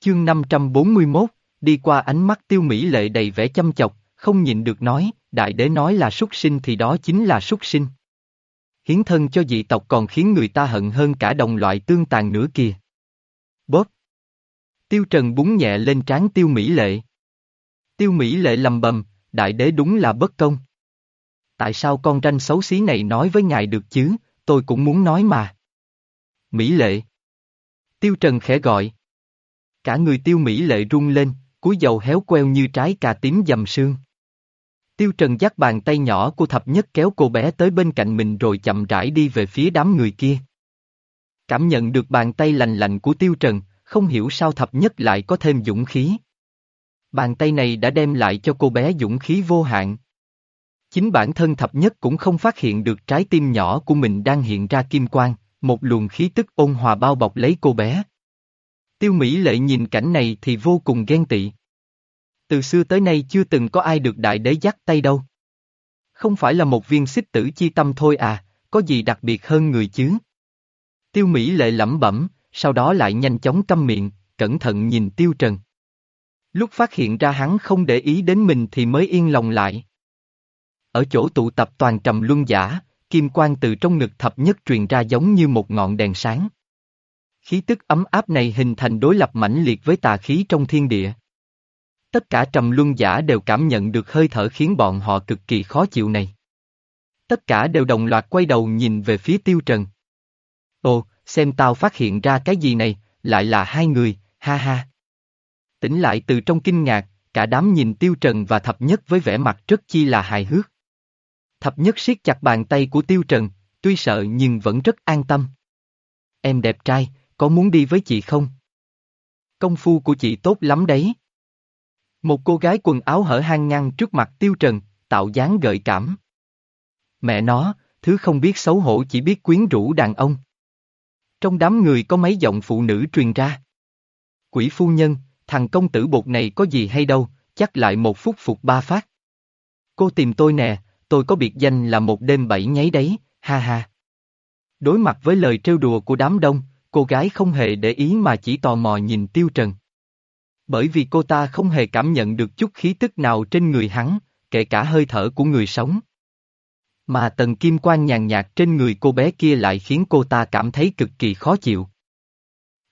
Chương 541, đi qua ánh mắt tiêu mỹ lệ đầy vẻ chăm chọc, không nhịn được nói, đại đế nói là súc sinh thì đó chính là súc sinh. Hiến thân cho dị tộc còn khiến người ta hận hơn cả đồng loại tương tàn nữa kìa. Bóp. Tiêu Trần búng nhẹ lên trán tiêu mỹ lệ. Tiêu mỹ lệ lầm bầm, đại đế đúng là bất công. Tại sao con tranh xấu xí này nói với ngài được chứ, tôi cũng muốn nói mà. Mỹ lệ. Tiêu Trần khẽ gọi. Cả người tiêu mỹ lệ rung lên, cúi dầu héo queo như trái cà tím dầm sương. Tiêu Trần dắt bàn tay nhỏ của thập nhất kéo cô bé tới bên cạnh mình rồi chậm rãi đi về phía đám người kia. Cảm nhận được bàn tay lành lạnh của Tiêu Trần, không hiểu sao thập nhất lại có thêm dũng khí. Bàn tay này đã đem lại cho cô bé dũng khí vô hạn. Chính bản thân thập nhất cũng không phát hiện được trái tim nhỏ của mình đang hiện ra kim quang, một luồng khí tức ôn hòa bao bọc lấy cô bé. Tiêu Mỹ lệ nhìn cảnh này thì vô cùng ghen tị. Từ xưa tới nay chưa từng có ai được đại đế dắt tay đâu. Không phải là một viên xích tử chi tâm thôi à, có gì đặc biệt hơn người chứ? Tiêu Mỹ lệ lẩm bẩm, sau đó lại nhanh chóng câm miệng, cẩn thận nhìn Tiêu Trần. Lúc phát hiện ra hắn không để ý đến mình thì mới yên lòng lại. Ở chỗ tụ tập toàn trầm luân giả, kim quang từ trong ngực thập nhất truyền ra giống như một ngọn đèn sáng. Khí tức ấm áp này hình thành đối lập mãnh liệt với tà khí trong thiên địa. Tất cả trầm luân giả đều cảm nhận được hơi thở khiến bọn họ cực kỳ khó chịu này. Tất cả đều đồng loạt quay đầu nhìn về phía tiêu trần. Ồ, xem tao phát hiện ra cái gì này, lại là hai người, ha ha. Tỉnh lại từ trong kinh ngạc, cả đám nhìn tiêu trần và thập nhất với vẻ mặt rất chi là hài hước. Thập nhất siết chặt bàn tay của tiêu trần, tuy sợ nhưng vẫn rất an tâm. Em đẹp trai, có muốn đi với chị không? Công phu của chị tốt lắm đấy. Một cô gái quần áo hở hang ngăn trước mặt tiêu trần, tạo dáng gợi cảm. Mẹ nó, thứ không biết xấu hổ chỉ biết quyến rũ đàn ông. Trong đám người có mấy giọng phụ nữ truyền ra. Quỷ phu nhân, thằng công tử bột này có gì hay đâu, chắc lại một phút phục ba phát. Cô tìm tôi nè, tôi có biệt danh là một đêm bảy nháy đấy, ha ha. Đối mặt với lời trêu đùa của đám đông, cô gái không hề để ý mà chỉ tò mò nhìn Tiêu Trần. Bởi vì cô ta không hề cảm nhận được chút khí tức nào trên người hắn, kể cả hơi thở của người sống. Mà tầng kim quan nhàn nhạt trên người cô bé kia lại khiến cô ta cảm thấy cực kỳ khó chịu.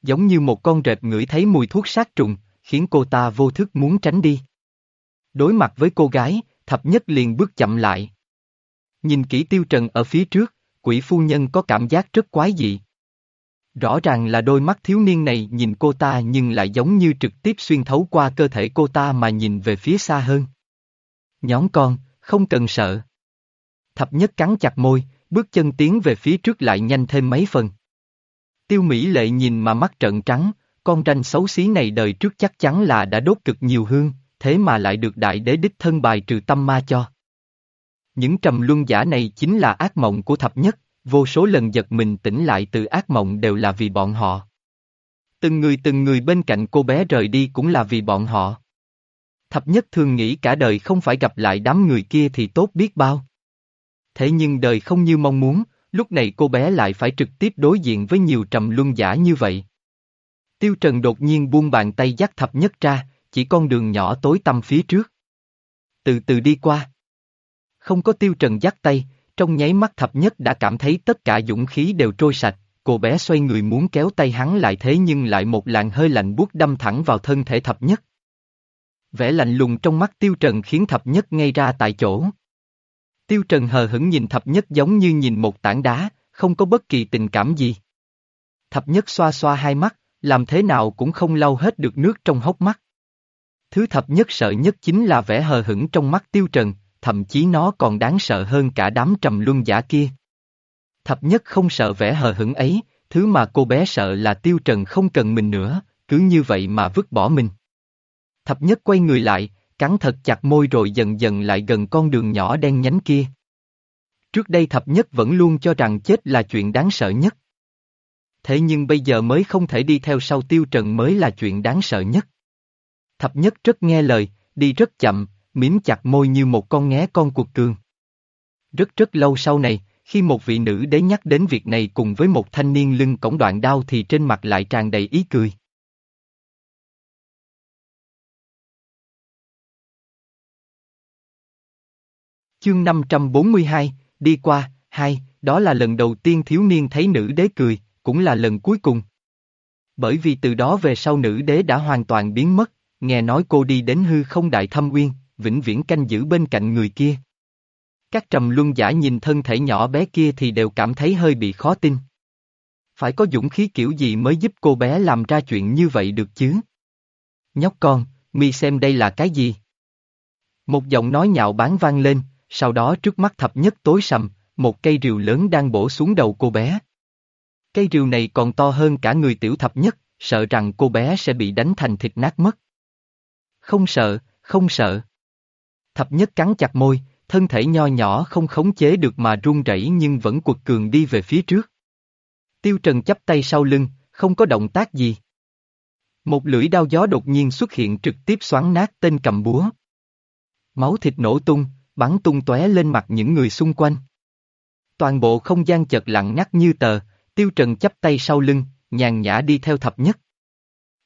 Giống như một con rệp ngửi thấy mùi thuốc sát trùng, khiến cô ta vô thức muốn tránh đi. Đối mặt với cô gái, thập nhất liền bước chậm lại. Nhìn kỹ tiêu trần ở phía trước, quỷ phu nhân có cảm giác rất quái dị. Rõ ràng là đôi mắt thiếu niên này nhìn cô ta nhưng lại giống như trực tiếp xuyên thấu qua cơ thể cô ta mà nhìn về phía xa hơn. Nhóm con, không cần sợ. Thập nhất cắn chặt môi, bước chân tiến về phía trước lại nhanh thêm mấy phần. Tiêu Mỹ lệ nhìn mà mắt trợn trắng, con ranh xấu xí này đời trước chắc chắn là đã đốt cực nhiều hương, thế mà lại được đại đế đích thân bài trừ tâm ma cho. Những trầm luân giả này chính là ác mộng của thập nhất, vô số lần giật mình tỉnh lại từ ác mộng đều là vì bọn họ. Từng người từng người bên cạnh cô bé rời đi cũng là vì bọn họ. Thập nhất thường nghĩ cả đời không phải gặp lại đám người kia thì tốt biết bao. Thế nhưng đời không như mong muốn, lúc này cô bé lại phải trực tiếp đối diện với nhiều trầm luân giả như vậy. Tiêu Trần đột nhiên buông bàn tay dắt thập nhất ra, chỉ con đường nhỏ tối tăm phía trước. Từ từ đi qua. Không có Tiêu Trần dắt tay, trong nháy mắt thập nhất đã cảm thấy tất cả dũng khí đều trôi sạch, cô bé xoay người muốn kéo tay hắn lại thế nhưng lại một làn hơi lạnh buốt đâm thẳng vào thân thể thập nhất. Vẻ lạnh lùng trong mắt Tiêu Trần khiến thập nhất ngay ra tại chỗ. Tiêu Trần hờ hững nhìn thập nhất giống như nhìn một tảng đá, không có bất kỳ tình cảm gì. Thập nhất xoa xoa hai mắt, làm thế nào cũng không lau hết được nước trong hốc mắt. Thứ thập nhất sợ nhất chính là vẻ hờ hững trong mắt Tiêu Trần, thậm chí nó còn đáng sợ hơn cả đám trầm luân giả kia. Thập nhất không sợ vẻ hờ hững ấy, thứ mà cô bé sợ là Tiêu Trần không cần mình nữa, cứ như vậy mà vứt bỏ mình. Thập nhất quay người lại, cắn thật chặt môi rồi dần dần lại gần con đường nhỏ đen nhánh kia. Trước đây thập nhất vẫn luôn cho rằng chết là chuyện đáng sợ nhất. Thế nhưng bây giờ mới không thể đi theo sau tiêu trần mới là chuyện đáng sợ nhất. Thập nhất rất nghe lời, đi rất chậm, miếm chặt môi như một con nghé con cuộc cường. Rất rất lâu sau này, khi một vị nữ đế nhắc đến việc này cùng với một thanh niên lưng cổng đoạn đao thì trên mặt lại tràn đầy ý cười. Chương 542, đi qua, hai, đó là lần đầu tiên thiếu niên thấy nữ đế cười, cũng là lần cuối cùng. Bởi vì từ đó về sau nữ đế đã hoàn toàn biến mất, nghe nói cô đi đến hư không đại thâm uyên, vĩnh viễn canh giữ bên cạnh người kia. Các trầm luân giả nhìn thân thể nhỏ bé kia thì đều cảm thấy hơi bị khó tin. Phải có dũng khí kiểu gì mới giúp cô bé làm ra chuyện như vậy được chứ? Nhóc con, mi xem đây là cái gì? Một giọng nói nhạo báng vang lên, sau đó trước mắt thập nhất tối sầm, một cây rìu lớn đang bổ xuống đầu cô bé. Cây rìu này còn to hơn cả người tiểu thập nhất, sợ rằng cô bé sẽ bị đánh thành thịt nát mất. Không sợ, không sợ. Thập nhất cắn chặt môi, thân thể nho nhỏ không khống chế được mà run rẩy nhưng vẫn quật cường đi về phía trước. Tiêu Trần chắp tay sau lưng, không có động tác gì. Một lưỡi đao gió đột nhiên xuất hiện trực tiếp xoắn nát tên cầm búa. Máu thịt nổ tung, bắn tung tóe lên mặt những người xung quanh. Toàn bộ không gian chợt lặng ngắt như tờ, Tiêu Trần chắp tay sau lưng, nhàn nhã đi theo thập nhất.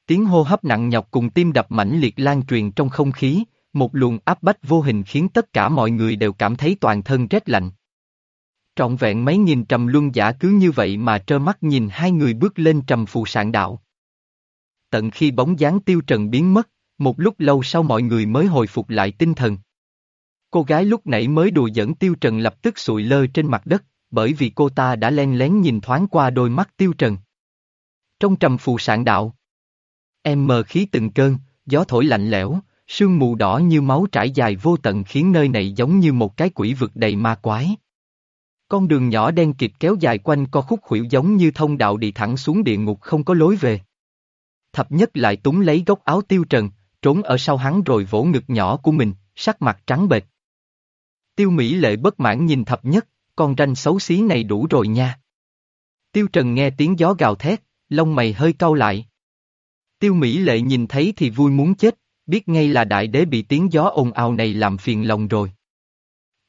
Tiếng hô hấp nặng nhọc cùng tim đập mãnh liệt lan truyền trong không khí, một luồng áp bách vô hình khiến tất cả mọi người đều cảm thấy toàn thân rét lạnh. Trọn vẹn mấy nghìn trầm luân giả cứ như vậy mà trơ mắt nhìn hai người bước lên trầm phù sạn đạo. Tận khi bóng dáng tiêu trần biến mất, một lúc lâu sau mọi người mới hồi phục lại tinh thần. Cô gái lúc nãy mới đùa dẫn tiêu trần lập tức sụi lơ trên mặt đất, bởi vì cô ta đã len lén nhìn thoáng qua đôi mắt tiêu trần. Trong trầm phù sạn đạo, em mờ khí từng cơn, gió thổi lạnh lẽo, sương mù đỏ như máu trải dài vô tận khiến nơi này giống như một cái quỷ vực đầy ma quái. Con đường nhỏ đen kịt kéo dài quanh co khúc khuỷu giống như thông đạo đi thẳng xuống địa ngục không có lối về. Thập nhất lại túng lấy góc áo tiêu trần, trốn ở sau hắn rồi vỗ ngực nhỏ của mình, sắc mặt trắng bệch. Tiêu Mỹ lệ bất mãn nhìn thập nhất, con ranh xấu xí này đủ rồi nha. Tiêu Trần nghe tiếng gió gào thét, lông mày hơi cau lại. Tiêu Mỹ lệ nhìn thấy thì vui muốn chết, biết ngay là đại đế bị tiếng gió ồn ào này làm phiền lòng rồi.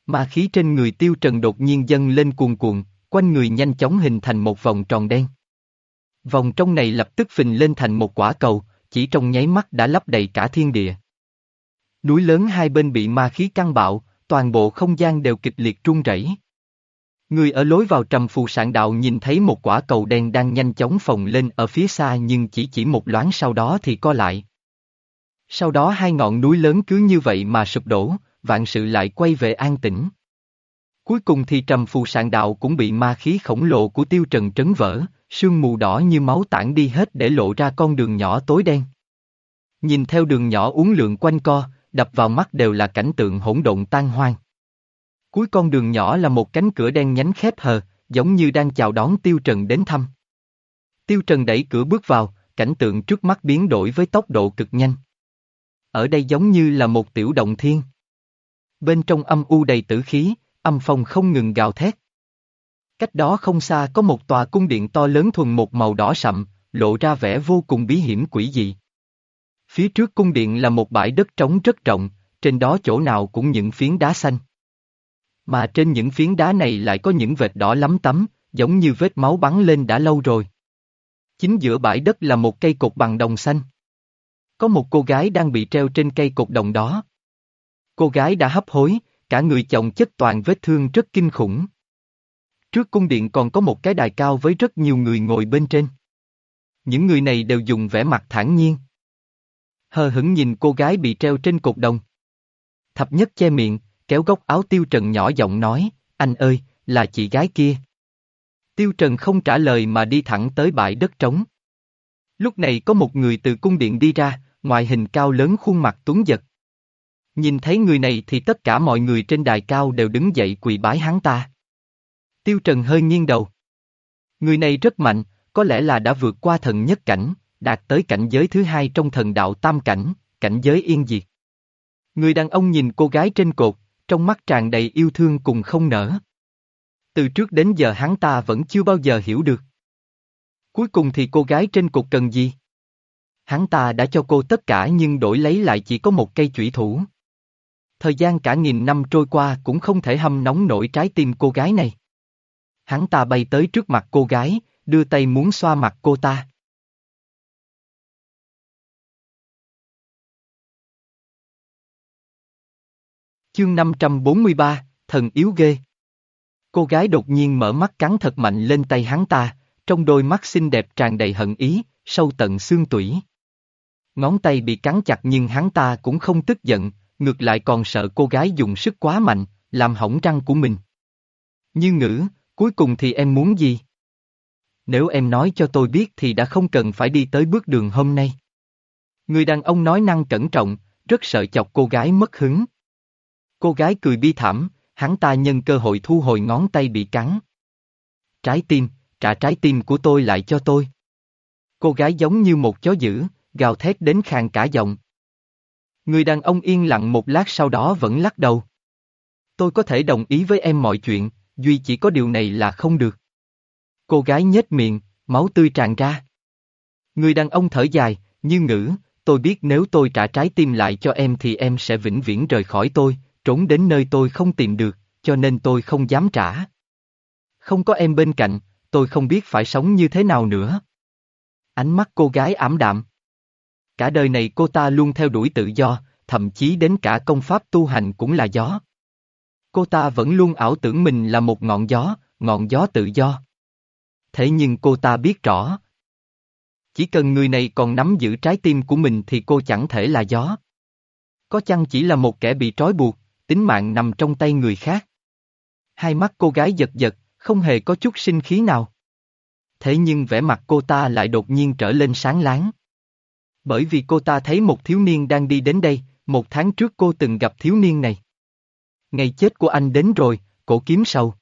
Ma khí trên người Tiêu Trần đột nhiên dâng lên cuồn cuộn, quanh người nhanh chóng hình thành một vòng tròn đen. Vòng trong này lập tức phình lên thành một quả cầu, chỉ trong nháy mắt đã lấp đầy cả thiên địa. Núi lớn hai bên bị ma khí căng bạo, toàn bộ không gian đều kịch liệt rung rẩy. Người ở lối vào trầm phù sạn đạo nhìn thấy một quả cầu đen đang nhanh chóng phồng lên ở phía xa nhưng chỉ chỉ một loáng sau đó thì co lại. Sau đó hai ngọn núi lớn cứ như vậy mà sụp đổ, vạn sự lại quay về an tĩnh. Cuối cùng thì trầm phù sạn đạo cũng bị ma khí khổng lồ của tiêu trần trấn vỡ, sương mù đỏ như máu tản đi hết để lộ ra con đường nhỏ tối đen. Nhìn theo đường nhỏ uốn lượn quanh co, đập vào mắt đều là cảnh tượng hỗn độn tan hoang. Cuối con đường nhỏ là một cánh cửa đen nhánh khép hờ, giống như đang chào đón Tiêu Trần đến thăm. Tiêu Trần đẩy cửa bước vào, cảnh tượng trước mắt biến đổi với tốc độ cực nhanh. Ở đây giống như là một tiểu động thiên. Bên trong âm u đầy tử khí, âm phong không ngừng gào thét. Cách đó không xa có một tòa cung điện to lớn thuần một màu đỏ sậm, lộ ra vẻ vô cùng bí hiểm quỷ dị. Phía trước cung điện là một bãi đất trống rất rộng, trên đó chỗ nào cũng những phiến đá xanh. Mà trên những phiến đá này lại có những vệt đỏ lắm tấm, giống như vết máu bắn lên đã lâu rồi. Chính giữa bãi đất là một cây cột bằng đồng xanh. Có một cô gái đang bị treo trên cây cột đồng đó. Cô gái đã hấp hối, cả người chồng chất toàn vết thương rất kinh khủng. Trước cung điện còn có một cái đài cao với rất nhiều người ngồi bên trên. Những người này đều dùng vẻ mặt thản nhiên. Hờ hững nhìn cô gái bị treo trên cột đồng. Thập nhất che miệng, kéo góc áo Tiêu Trần nhỏ giọng nói, anh ơi, là chị gái kia. Tiêu Trần không trả lời mà đi thẳng tới bãi đất trống. Lúc này có một người từ cung điện đi ra, ngoại hình cao lớn khuôn mặt tuấn giật. Nhìn thấy người này thì tất cả mọi người trên đài cao đều đứng dậy quỳ bái hắn ta. Tiêu Trần hơi nghiêng đầu. Người này rất mạnh, có lẽ là đã vượt qua thần nhất cảnh, đạt tới cảnh giới thứ hai trong thần đạo tam cảnh, cảnh giới yên diệt. Người đàn ông nhìn cô gái trên cột, trong mắt tràn đầy yêu thương cùng không nở. Từ trước đến giờ hắn ta vẫn chưa bao giờ hiểu được. Cuối cùng thì cô gái trên cột cần gì? Hắn ta đã cho cô tất cả nhưng đổi lấy lại chỉ có một cây chủy thủ. Thời gian cả nghìn năm trôi qua cũng không thể hâm nóng nổi trái tim cô gái này. Hắn ta bay tới trước mặt cô gái, đưa tay muốn xoa mặt cô ta. Chương 543, thần yếu ghê. Cô gái đột nhiên mở mắt cắn thật mạnh lên tay hắn ta, trong đôi mắt xinh đẹp tràn đầy hận ý, sâu tận xương tủy. Ngón tay bị cắn chặt nhưng hắn ta cũng không tức giận, ngược lại còn sợ cô gái dùng sức quá mạnh, làm hỏng răng của mình. Như ngữ, cuối cùng thì em muốn gì? Nếu em nói cho tôi biết thì đã không cần phải đi tới bước đường hôm nay. Người đàn ông nói năng cẩn trọng, rất sợ chọc cô gái mất hứng. Cô gái cười bi thảm, hắn ta nhân cơ hội thu hồi ngón tay bị cắn. Trái tim, trả trái tim của tôi lại cho tôi. Cô gái giống như một chó dữ, gào thét đến khàn cả giọng. Người đàn ông yên lặng một lát sau đó vẫn lắc đầu. Tôi có thể đồng ý với em mọi chuyện, duy chỉ có điều này là không được. Cô gái nhếch miệng, máu tươi tràn ra. Người đàn ông thở dài, như ngữ, tôi biết nếu tôi trả trái tim lại cho em thì em sẽ vĩnh viễn rời khỏi tôi, trốn đến nơi tôi không tìm được, cho nên tôi không dám trả. Không có em bên cạnh, tôi không biết phải sống như thế nào nữa. Ánh mắt cô gái ảm đạm. Cả đời này cô ta luôn theo đuổi tự do, thậm chí đến cả công pháp tu hành cũng là gió. Cô ta vẫn luôn ảo tưởng mình là một ngọn gió, ngọn gió tự do. Thế nhưng cô ta biết rõ. Chỉ cần người này còn nắm giữ trái tim của mình thì cô chẳng thể là gió. Có chăng chỉ là một kẻ bị trói buộc, tính mạng nằm trong tay người khác. Hai mắt cô gái giật giật, không hề có chút sinh khí nào. Thế nhưng vẻ mặt cô ta lại đột nhiên trở lên sáng láng. Bởi vì cô ta thấy một thiếu niên đang đi đến đây, một tháng trước cô từng gặp thiếu niên này. Ngày chết của anh đến rồi, cổ kiếm sầu.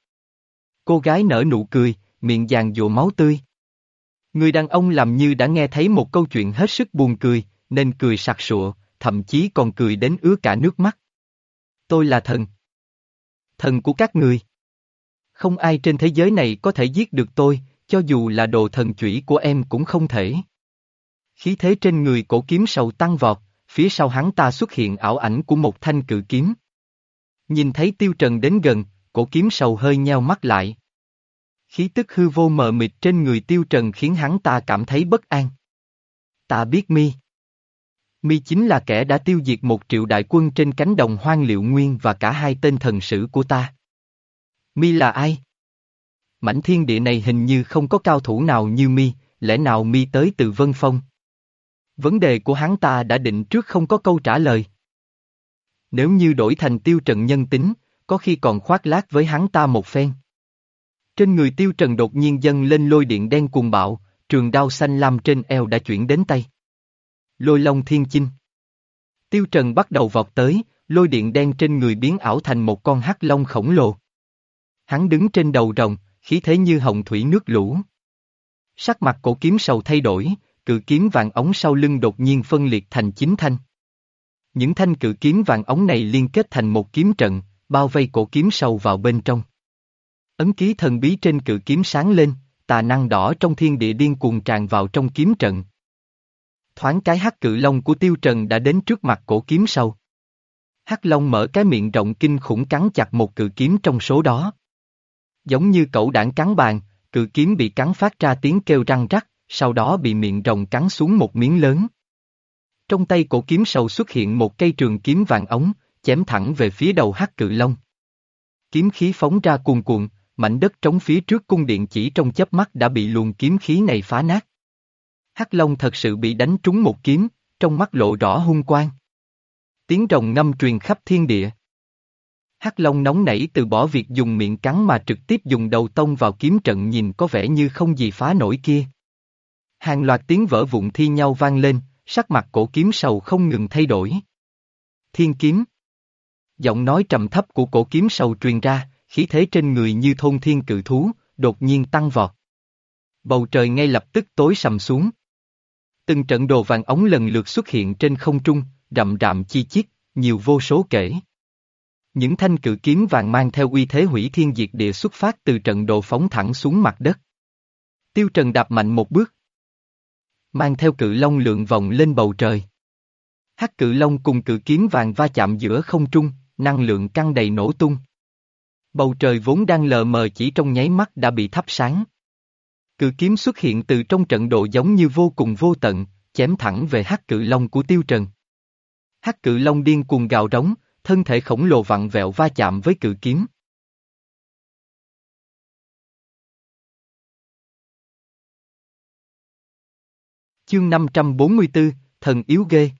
Cô gái nở nụ cười, miệng giàn dụa máu tươi. Người đàn ông làm như đã nghe thấy một câu chuyện hết sức buồn cười, nên cười sặc sụa, thậm chí còn cười đến ứa cả nước mắt. Tôi là thần. Thần của các người. Không ai trên thế giới này có thể giết được tôi, cho dù là đồ thần chủy của em cũng không thể. Khí thế trên người cổ kiếm sầu tăng vọt, phía sau hắn ta xuất hiện ảo ảnh của một thanh cự kiếm. Nhìn thấy tiêu trần đến gần, cổ kiếm sầu hơi nheo mắt lại. Khí tức hư vô mờ mịt trên người tiêu trần khiến hắn ta cảm thấy bất an. Ta biết mi. Mi chính là kẻ đã tiêu diệt một triệu đại quân trên cánh đồng hoang liệu nguyên và cả hai tên thần sử của ta. Mi là ai? Mảnh thiên địa này hình như không có cao thủ nào như Mi, lẽ nào Mi tới từ Vân Phong? Vấn đề của hắn ta đã định trước không có câu trả lời. Nếu như đổi thành tiêu trần nhân tính, có khi còn khoác lác với hắn ta một phen. Trên người tiêu trần đột nhiên dâng lên lôi điện đen cuồng bạo, trường đao xanh lam trên eo đã chuyển đến tay. Lôi long thiên chinh. Tiêu trần bắt đầu vọt tới, lôi điện đen trên người biến ảo thành một con hắc long khổng lồ. Hắn đứng trên đầu rồng, khí thế như hồng thủy nước lũ. Sắc mặt cổ kiếm sầu thay đổi, cự kiếm vàng ống sau lưng đột nhiên phân liệt thành chín thanh. Những thanh cự kiếm vàng ống này liên kết thành một kiếm trận, bao vây cổ kiếm sâu vào bên trong. Ấn ký thần bí trên cự kiếm sáng lên, tà năng đỏ trong thiên địa điên cuồng tràn vào trong kiếm trận. Thoáng cái hắc cự long của tiêu trần đã đến trước mặt cổ kiếm sâu. Hắc long mở cái miệng rộng kinh khủng cắn chặt một cự kiếm trong số đó. Giống như cậu đảng cắn bàn, cự kiếm bị cắn phát ra tiếng kêu răng rắc, sau đó bị miệng rồng cắn xuống một miếng lớn. Trong tay cổ kiếm sầu xuất hiện một cây trường kiếm vàng ống, chém thẳng về phía đầu hắc cự long. Kiếm khí phóng ra cuồn cuộn, mảnh đất trống phía trước cung điện chỉ trong chớp mắt đã bị luồng kiếm khí này phá nát. Hắc Long thật sự bị đánh trúng một kiếm, trong mắt lộ rõ hung quang. Tiếng rồng ngâm truyền khắp thiên địa. Hắc Long nóng nảy từ bỏ việc dùng miệng cắn mà trực tiếp dùng đầu tông vào kiếm trận nhìn có vẻ như không gì phá nổi kia. Hàng loạt tiếng vỡ vụn thi nhau vang lên, sắc mặt cổ kiếm sầu không ngừng thay đổi. Thiên kiếm. Giọng nói trầm thấp của cổ kiếm sầu truyền ra, khí thế trên người như thôn thiên cự thú, đột nhiên tăng vọt. Bầu trời ngay lập tức tối sầm xuống. Từng trận đồ vàng ống lần lượt xuất hiện trên không trung, rậm rạm chi chiết, nhiều vô số kể. Những thanh cự kiếm vàng mang theo uy thế hủy thiên diệt địa xuất phát từ trận đồ phóng thẳng xuống mặt đất. Tiêu Trần đạp mạnh một bước. Mang theo cự long lượng vòng lên bầu trời. Hắc cự long cùng cự kiếm vàng va chạm giữa không trung, năng lượng căng đầy nổ tung. Bầu trời vốn đang lờ mờ chỉ trong nháy mắt đã bị thắp sáng. Cự kiếm xuất hiện từ trong trận độ giống như vô cùng vô tận, chém thẳng về hắc cự long của tiêu trần. Hắc cự long điên cuồng gào rống, thân thể khổng lồ vặn vẹo va chạm với cự kiếm. Chương 544, thần yếu ghê.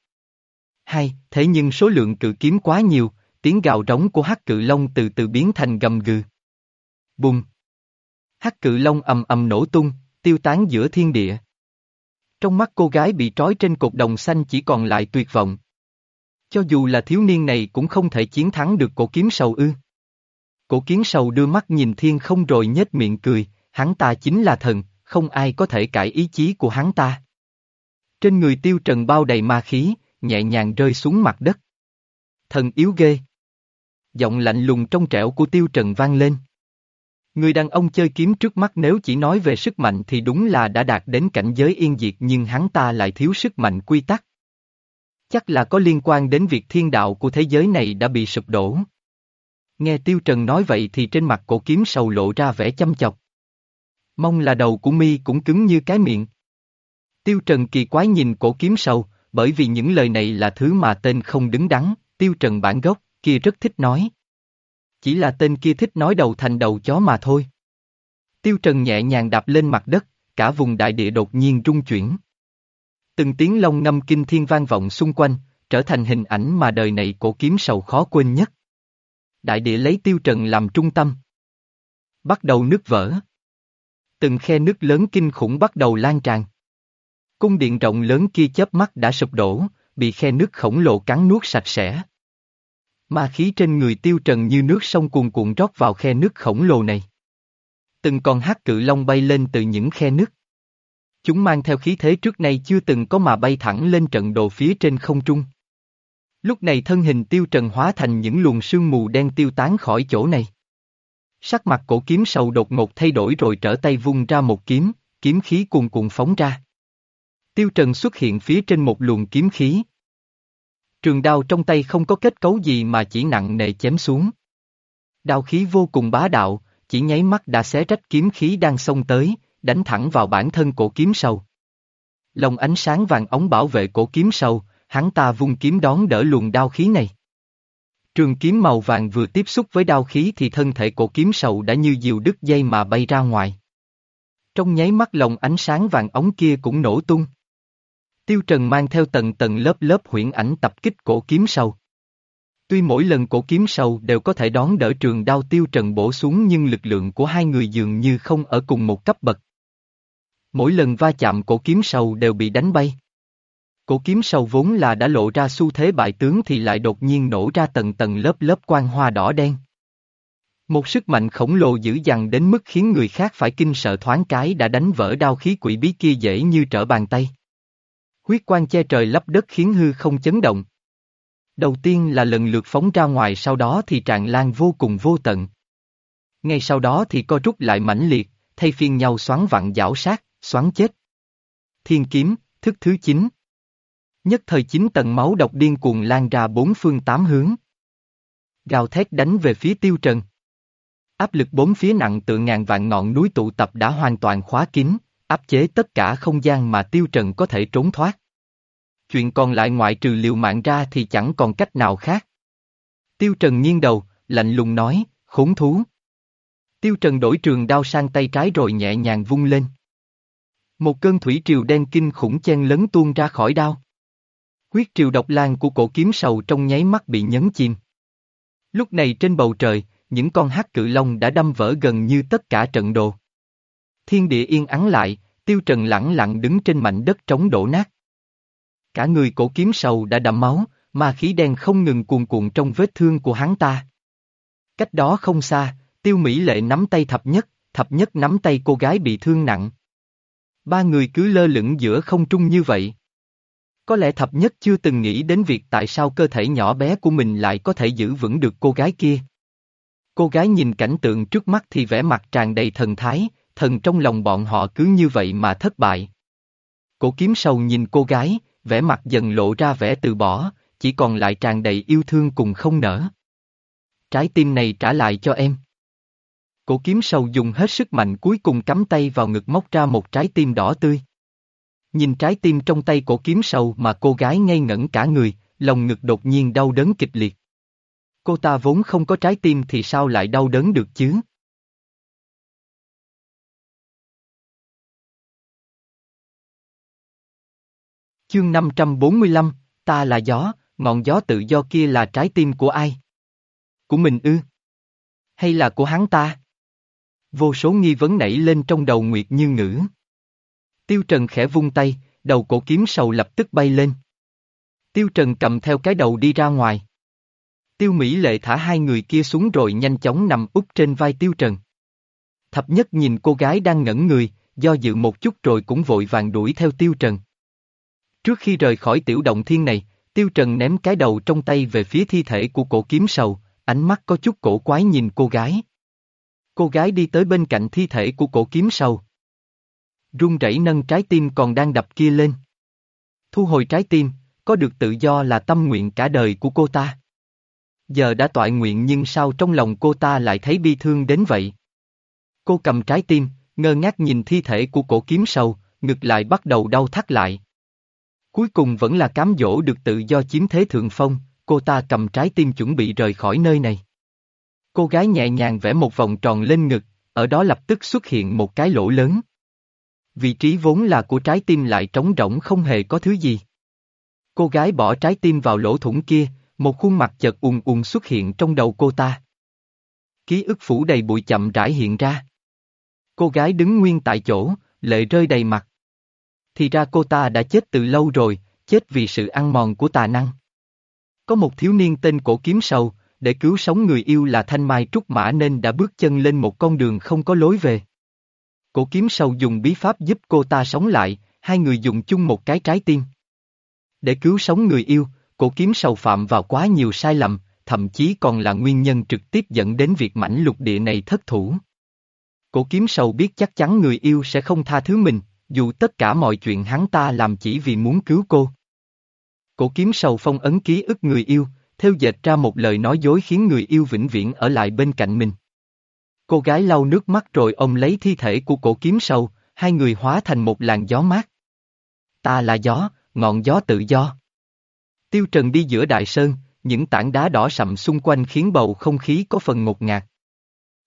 Hai, thế nhưng số lượng cự kiếm quá nhiều, tiếng gào rống của hắc cự long từ từ biến thành gầm gừ. Bùng. Hắc cự long ầm ầm nổ tung, tiêu tán giữa thiên địa. Trong mắt cô gái bị trói trên cột đồng xanh chỉ còn lại tuyệt vọng. Cho dù là thiếu niên này cũng không thể chiến thắng được cổ kiếm sầu ư. Cổ kiếm sầu đưa mắt nhìn thiên không rồi nhếch miệng cười, hắn ta chính là thần, không ai có thể cãi ý chí của hắn ta. Trên người tiêu trần bao đầy ma khí, nhẹ nhàng rơi xuống mặt đất. Thần yếu ghê. Giọng lạnh lùng trong trẻo của tiêu trần vang lên. Người đàn ông chơi kiếm trước mắt nếu chỉ nói về sức mạnh thì đúng là đã đạt đến cảnh giới yên diệt nhưng hắn ta lại thiếu sức mạnh quy tắc. Chắc là có liên quan đến việc thiên đạo của thế giới này đã bị sụp đổ. Nghe Tiêu Trần nói vậy thì trên mặt cổ kiếm sầu lộ ra vẻ chăm chọc. Mong là đầu của mi cũng cứng như cái miệng. Tiêu Trần kỳ quái nhìn cổ kiếm sầu, bởi vì những lời này là thứ mà tên không đứng đắn, Tiêu Trần bản gốc, kia rất thích nói. Chỉ là tên kia thích nói đầu thành đầu chó mà thôi. Tiêu Trần nhẹ nhàng đạp lên mặt đất, cả vùng đại địa đột nhiên rung chuyển. Từng tiếng long ngâm kinh thiên vang vọng xung quanh, trở thành hình ảnh mà đời này cổ kiếm sầu khó quên nhất. Đại địa lấy Tiêu Trần làm trung tâm. Bắt đầu nứt vỡ. Từng khe nứt lớn kinh khủng bắt đầu lan tràn. Cung điện rộng lớn kia chớp mắt đã sụp đổ, bị khe nước khổng lồ cắn nuốt sạch sẽ. Ma khí trên người tiêu trần như nước sông cuồn cuộn rót vào khe nước khổng lồ này. Từng con hắc cự long bay lên từ những khe nước. Chúng mang theo khí thế trước nay chưa từng có mà bay thẳng lên trận đồ phía trên không trung. Lúc này thân hình tiêu trần hóa thành những luồng sương mù đen tiêu tán khỏi chỗ này. Sắc mặt cổ kiếm sầu đột ngột thay đổi rồi trở tay vung ra một kiếm, kiếm khí cuồn cuộn phóng ra. Tiêu trần xuất hiện phía trên một luồng kiếm khí. Trường đao trong tay không có kết cấu gì mà chỉ nặng nề chém xuống. Đao khí vô cùng bá đạo, chỉ nháy mắt đã xé rách kiếm khí đang xông tới, đánh thẳng vào bản thân cổ kiếm sâu. Lòng ánh sáng vàng ống bảo vệ cổ kiếm sâu, hắn ta vung kiếm đón đỡ luồng đao khí này. Trường kiếm màu vàng vừa tiếp xúc với đao khí thì thân thể cổ kiếm sầu đã như diều đứt dây mà bay ra ngoài. Trong nháy mắt lòng ánh sáng vàng ống kia cũng nổ tung. Tiêu Trần mang theo tầng tầng lớp lớp huyễn ảnh tập kích cổ kiếm sầu. Tuy mỗi lần cổ kiếm sầu đều có thể đón đỡ trường đao Tiêu Trần bổ xuống nhưng lực lượng của hai người dường như không ở cùng một cấp bậc. Mỗi lần va chạm cổ kiếm sầu đều bị đánh bay. Cổ kiếm sầu vốn là đã lộ ra xu thế bại tướng thì lại đột nhiên nổ ra tầng tầng lớp lớp quang hoa đỏ đen. Một sức mạnh khổng lồ dữ dằn đến mức khiến người khác phải kinh sợ thoáng cái đã đánh vỡ đao khí quỷ bí kia dễ như trở bàn tay. Huyết quang che trời lấp đất khiến hư không chấn động. Đầu tiên là lần lượt phóng ra ngoài sau đó thì tràn lan vô cùng vô tận. Ngay sau đó thì co rút lại mãnh liệt, thay phiên nhau xoắn vặn giảo sát, xoắn chết. Thiên kiếm, thức thứ 9 Nhất thời chín tầng máu độc điên cuồng lan ra bốn phương tám hướng. Gào thét đánh về phía tiêu trần. Áp lực bốn phía nặng tự ngàn vạn ngọn núi tụ tập đã hoàn toàn khóa kín, áp chế tất cả không gian mà tiêu trần có thể trốn thoát. Chuyện còn lại ngoại trừ liều mạng ra thì chẳng còn cách nào khác. Tiêu trần nghiêng đầu, lạnh lùng nói, khốn thú. Tiêu trần đổi trường đao sang tay trái rồi nhẹ nhàng vung lên. Một cơn thủy triều đen kinh khủng chen lấn tuôn ra khỏi đao. Huyết triều độc lan của cổ kiếm sầu trong nháy mắt bị nhấn chìm. Lúc này trên bầu trời, những con hắc cự long đã đâm vỡ gần như tất cả trận đồ. Thiên địa yên ắng lại, tiêu trần lẳng lặng đứng trên mảnh đất trống đổ nát. Cả người cổ kiếm sầu đã đẫm máu, mà khí đen không ngừng cuồn cuộn trong vết thương của hắn ta. Cách đó không xa, tiêu mỹ lệ nắm tay thập nhất, thập nhất nắm tay cô gái bị thương nặng. Ba người cứ lơ lửng giữa không trung như vậy. Có lẽ thập nhất chưa từng nghĩ đến việc tại sao cơ thể nhỏ bé của mình lại có thể giữ vững được cô gái kia. Cô gái nhìn cảnh tượng trước mắt thì vẻ mặt tràn đầy thần thái, thần trong lòng bọn họ cứ như vậy mà thất bại. Cổ kiếm sầu nhìn cô gái, vẻ mặt dần lộ ra vẻ từ bỏ, chỉ còn lại tràn đầy yêu thương cùng không nở. Trái tim này trả lại cho em. Cổ kiếm sầu dùng hết sức mạnh cuối cùng cắm tay vào ngực móc ra một trái tim đỏ tươi. Nhìn trái tim trong tay cổ kiếm sầu mà cô gái ngây ngẩn cả người, lòng ngực đột nhiên đau đớn kịch liệt. Cô ta vốn không có trái tim thì sao lại đau đớn được chứ? Chương 545, ta là gió, ngọn gió tự do kia là trái tim của ai? Của mình ư? Hay là của hắn ta? Vô số nghi vấn nảy lên trong đầu Nguyệt Như Ngữ. Tiêu Trần khẽ vung tay, đầu cổ kiếm sầu lập tức bay lên. Tiêu Trần cầm theo cái đầu đi ra ngoài. Tiêu Mỹ Lệ thả hai người kia xuống rồi nhanh chóng nằm úp trên vai Tiêu Trần. Thập nhất nhìn cô gái đang ngẩn người, do dự một chút rồi cũng vội vàng đuổi theo Tiêu Trần. Trước khi rời khỏi tiểu động thiên này, Tiêu Trần ném cái đầu trong tay về phía thi thể của cổ kiếm sầu, ánh mắt có chút cổ quái nhìn cô gái. Cô gái đi tới bên cạnh thi thể của cổ kiếm sầu. Run rẩy nâng trái tim còn đang đập kia lên. Thu hồi trái tim, có được tự do là tâm nguyện cả đời của cô ta. Giờ đã toại nguyện nhưng sao trong lòng cô ta lại thấy bi thương đến vậy? Cô cầm trái tim, ngơ ngác nhìn thi thể của cổ kiếm sầu, ngực lại bắt đầu đau thắt lại. Cuối cùng vẫn là cám dỗ được tự do chiếm thế thượng phong, cô ta cầm trái tim chuẩn bị rời khỏi nơi này. Cô gái nhẹ nhàng vẽ một vòng tròn lên ngực, ở đó lập tức xuất hiện một cái lỗ lớn. Vị trí vốn là của trái tim lại trống rỗng không hề có thứ gì. Cô gái bỏ trái tim vào lỗ thủng kia, một khuôn mặt chợt ùn ùn xuất hiện trong đầu cô ta. Ký ức phủ đầy bụi chậm rãi hiện ra. Cô gái đứng nguyên tại chỗ, lệ rơi đầy mặt. Thì ra cô ta đã chết từ lâu rồi, chết vì sự ăn mòn của tà năng. Có một thiếu niên tên cổ kiếm sầu, để cứu sống người yêu là thanh mai trúc mã nên đã bước chân lên một con đường không có lối về. Cổ kiếm sầu dùng bí pháp giúp cô ta sống lại, hai người dùng chung một cái trái tim. Để cứu sống người yêu, cổ kiếm sầu phạm vào quá nhiều sai lầm, thậm chí còn là nguyên nhân trực tiếp dẫn đến việc mảnh lục địa này thất thủ. Cổ kiếm sầu biết chắc chắn người yêu sẽ không tha thứ mình, dù tất cả mọi chuyện hắn ta làm chỉ vì muốn cứu cô. Cổ kiếm sầu phong ấn ký ức người yêu, theo dệt ra một lời nói dối khiến người yêu vĩnh viễn ở lại bên cạnh mình. Cô gái lau nước mắt rồi ông lấy thi thể của cổ kiếm sầu, hai người hóa thành một làn gió mát. Ta là gió, ngọn gió tự do. Tiêu Trần đi giữa đại sơn, những tảng đá đỏ sậm xung quanh khiến bầu không khí có phần ngột ngạt.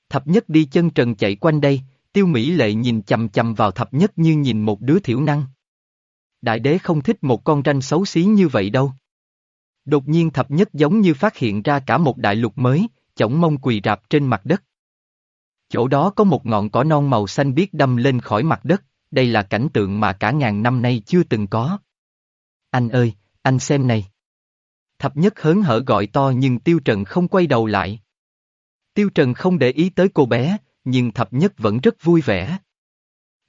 Thập nhất đi chân trần chạy quanh đây, tiêu mỹ lệ nhìn chầm chầm vào thập nhất như nhìn một đứa thiểu năng. Đại đế không thích một con ranh xấu xí như vậy đâu. Đột nhiên thập nhất giống như phát hiện ra cả một đại lục mới, chổng mông quỳ rạp trên mặt đất. Chỗ đó có một ngọn cỏ non màu xanh biếc đâm lên khỏi mặt đất, đây là cảnh tượng mà cả ngàn năm nay chưa từng có. Anh ơi, anh xem này. Thập nhất hớn hở gọi to nhưng Tiêu Trần không quay đầu lại. Tiêu Trần không để ý tới cô bé, nhưng thập nhất vẫn rất vui vẻ.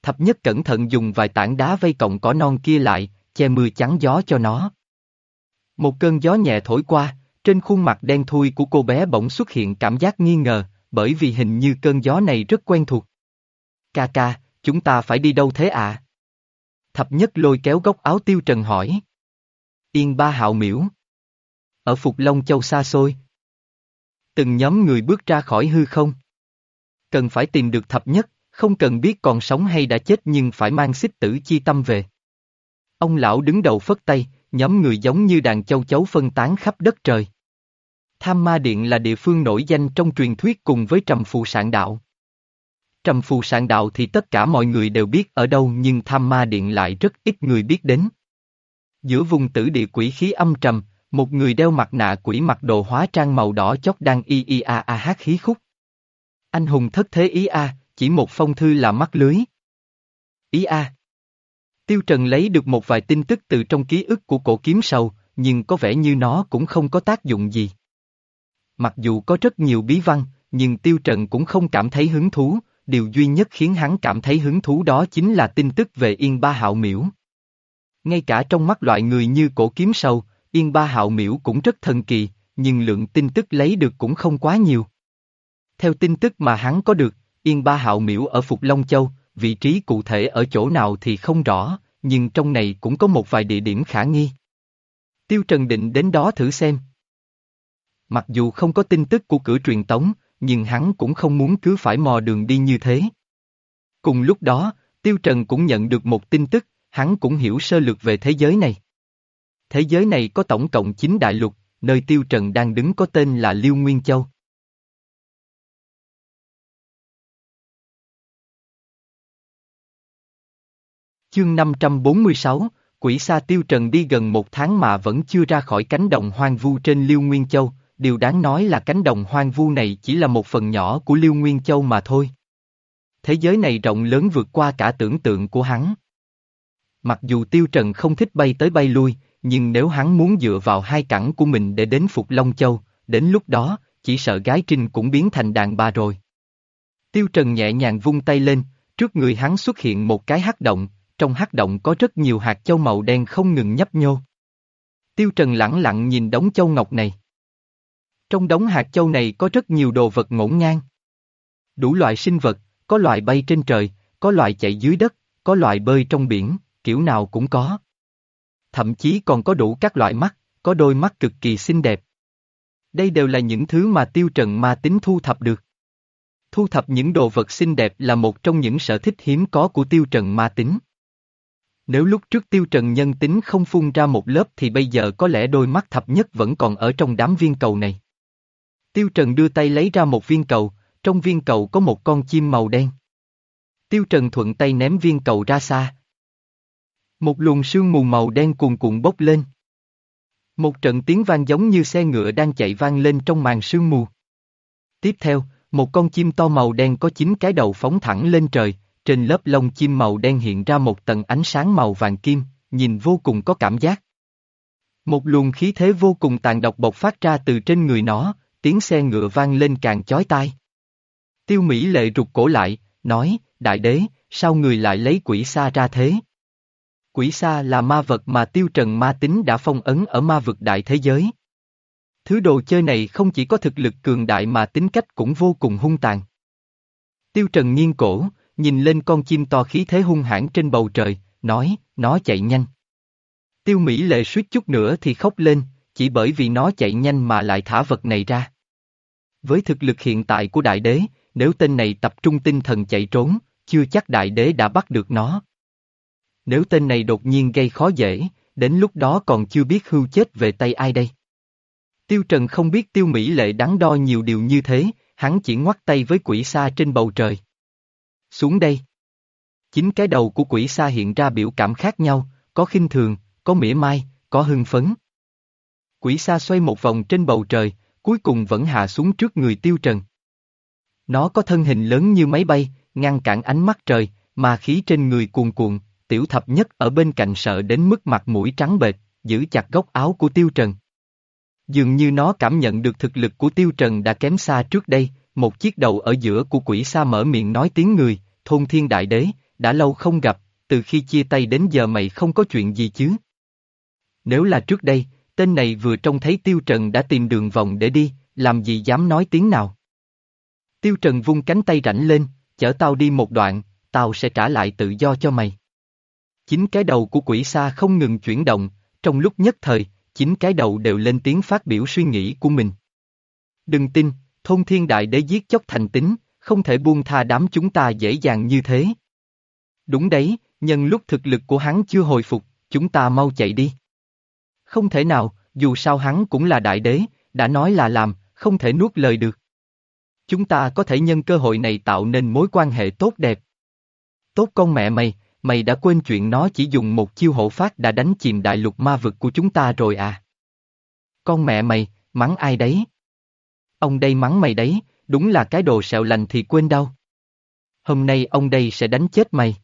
Thập nhất cẩn thận dùng vài tảng đá vây cọng cỏ non kia lại, che mưa chắn gió cho nó. Một cơn gió nhẹ thổi qua, trên khuôn mặt đen thui của cô bé bỗng xuất hiện cảm giác nghi ngờ, bởi vì hình như cơn gió này rất quen thuộc. Ca ca, chúng ta phải đi đâu thế ạ? À? Thập nhất lôi kéo góc áo tiêu trần hỏi. Yên ba hạo miễu. Ở Phục Long Châu xa xôi. Từng nhóm người bước ra khỏi hư không. Cần phải tìm được thập nhất, không cần biết còn sống hay đã chết nhưng phải mang xích tử chi tâm về. Ông lão đứng đầu phất tay, nhóm người giống như đàn châu chấu phân tán khắp đất trời. Tham Ma Điện là địa phương nổi danh trong truyền thuyết cùng với Trầm Phù Sạn Đạo. Trầm Phù Sạn Đạo thì tất cả mọi người đều biết ở đâu nhưng Tham Ma Điện lại rất ít người biết đến. Giữa vùng tử địa quỷ khí âm trầm, một người đeo mặt nạ quỷ mặc đồ hóa trang màu đỏ chót đang y y a a hát khí khúc. Anh hùng thất thế ý a, chỉ một phong thư là mắc lưới. Ý a. Tiêu Trần lấy được một vài tin tức từ trong ký ức của cổ kiếm sầu, nhưng có vẻ như nó cũng không có tác dụng gì. Mặc dù có rất nhiều bí văn, nhưng Tiêu Trần cũng không cảm thấy hứng thú, điều duy nhất khiến hắn cảm thấy hứng thú đó chính là tin tức về Yên Ba Hạo Miễu. Ngay cả trong mắt loại người như cổ kiếm Sầu, Yên Ba Hạo Miễu cũng rất thần kỳ, nhưng lượng tin tức lấy được cũng không quá nhiều. Theo tin tức mà hắn có được, Yên Ba Hạo Miễu ở Phục Long Châu, vị trí cụ thể ở chỗ nào thì không rõ, nhưng trong này cũng có một vài địa điểm khả nghi. Tiêu Trần định đến đó thử xem. Mặc dù không có tin tức của cửa truyền tống, nhưng hắn cũng không muốn cứ phải mò đường đi như thế. Cùng lúc đó, Tiêu Trần cũng nhận được một tin tức, hắn cũng hiểu sơ lược về thế giới này. Thế giới này có tổng cộng 9 đại lục, nơi Tiêu Trần đang đứng có tên là Liêu Nguyên Châu. Chương 546, quỷ sa tiêu trần đi gần một tháng mà vẫn chưa ra khỏi cánh đồng hoang vu trên Liêu Nguyên Châu, điều đáng nói là cánh đồng hoang vu này chỉ là một phần nhỏ của Liêu Nguyên Châu mà thôi. Thế giới này rộng lớn vượt qua cả tưởng tượng của hắn. Mặc dù Tiêu Trần không thích bay tới bay lui, nhưng nếu hắn muốn dựa vào hai cẳng của mình để đến Phục Long Châu, đến lúc đó, chỉ sợ gái trinh cũng biến thành đàn bà rồi. Tiêu Trần nhẹ nhàng vung tay lên, trước người hắn xuất hiện một cái hắc động, trong hắc động có rất nhiều hạt châu màu đen không ngừng nhấp nhô. Tiêu Trần lẳng lặng nhìn đống châu ngọc này. Trong đống hạt châu này có rất nhiều đồ vật ngổn ngang. Đủ loại sinh vật, có loại bay trên trời, có loại chạy dưới đất, có loại bơi trong biển, kiểu nào cũng có. Thậm chí còn có đủ các loại mắt, có đôi mắt cực kỳ xinh đẹp. Đây đều là những thứ mà tiêu trần ma tính thu thập được. Thu thập những đồ vật xinh đẹp là một trong những sở thích hiếm có của tiêu trần ma tính. Nếu lúc trước tiêu trần nhân tính không phun ra một lớp thì bây giờ có lẽ đôi mắt thập nhất vẫn còn ở trong đám viên cầu này. Tiêu trần đưa tay lấy ra một viên cầu, trong viên cầu có một con chim màu đen. Tiêu trần thuận tay ném viên cầu ra xa. Một luồng sương mù màu đen cuồn cuộn bốc lên. Một trận tiếng vang giống như xe ngựa đang chạy vang lên trong màn sương mù. Tiếp theo, một con chim to màu đen có chín cái đầu phóng thẳng lên trời, trên lớp lông chim màu đen hiện ra một tầng ánh sáng màu vàng kim, nhìn vô cùng có cảm giác. Một luồng khí thế vô cùng tàn độc bộc phát ra từ trên người nó, tiếng xe ngựa vang lên càng chói tai. Tiêu Mỹ lệ rụt cổ lại, nói, đại đế, sao người lại lấy quỷ xa ra thế? Quỷ xa là ma vật mà tiêu trần ma tính đã phong ấn ở ma vực đại thế giới. Thứ đồ chơi này không chỉ có thực lực cường đại mà tính cách cũng vô cùng hung tàn. Tiêu trần nghiêng cổ, nhìn lên con chim to khí thế hung hãn trên bầu trời, nói, nó chạy nhanh. Tiêu Mỹ lệ suýt chút nữa thì khóc lên, chỉ bởi vì nó chạy nhanh mà lại thả vật này ra. Với thực lực hiện tại của đại đế, nếu tên này tập trung tinh thần chạy trốn, chưa chắc đại đế đã bắt được nó. Nếu tên này đột nhiên gây khó dễ, đến lúc đó còn chưa biết hưu chết về tay ai đây. Tiêu Trần không biết Tiêu Mỹ Lệ đắn đo nhiều điều như thế, hắn chỉ ngoắt tay với quỷ xa trên bầu trời. Xuống đây. Chính cái đầu của quỷ sa hiện ra biểu cảm khác nhau, có khinh thường, có mỉa mai, có hưng phấn. Quỷ sa xoay một vòng trên bầu trời, cuối cùng vẫn hạ xuống trước người Tiêu Trần. Nó có thân hình lớn như máy bay, ngăn cản ánh mắt trời, mà khí trên người cuồn cuộn, tiểu thập nhất ở bên cạnh sợ đến mức mặt mũi trắng bệch, giữ chặt góc áo của Tiêu Trần. Dường như nó cảm nhận được thực lực của Tiêu Trần đã kém xa trước đây, một chiếc đầu ở giữa của quỷ sa mở miệng nói tiếng người, thôn thiên đại đế, đã lâu không gặp, từ khi chia tay đến giờ mày không có chuyện gì chứ. Nếu là trước đây, tên này vừa trông thấy Tiêu Trần đã tìm đường vòng để đi, làm gì dám nói tiếng nào. Tiêu Trần vung cánh tay rảnh lên, chở tao đi một đoạn, tao sẽ trả lại tự do cho mày. Chính cái đầu của quỷ sa không ngừng chuyển động, trong lúc nhất thời, chính cái đầu đều lên tiếng phát biểu suy nghĩ của mình. Đừng tin, thôn thiên đại đế giết chóc thành tính, không thể buông tha đám chúng ta dễ dàng như thế. Đúng đấy, nhân lúc thực lực của hắn chưa hồi phục, chúng ta mau chạy đi. Không thể nào, dù sao hắn cũng là đại đế, đã nói là làm, không thể nuốt lời được. Chúng ta có thể nhân cơ hội này tạo nên mối quan hệ tốt đẹp. Tốt con mẹ mày, mày đã quên chuyện nó chỉ dùng một chiêu hộ phát đã đánh chìm đại lục ma vực của chúng ta rồi à? Con mẹ mày, mắng ai đấy? Ông đây mắng mày đấy, đúng là cái đồ sẹo lành thì quên đâu. Hôm nay ông đây sẽ đánh chết mày.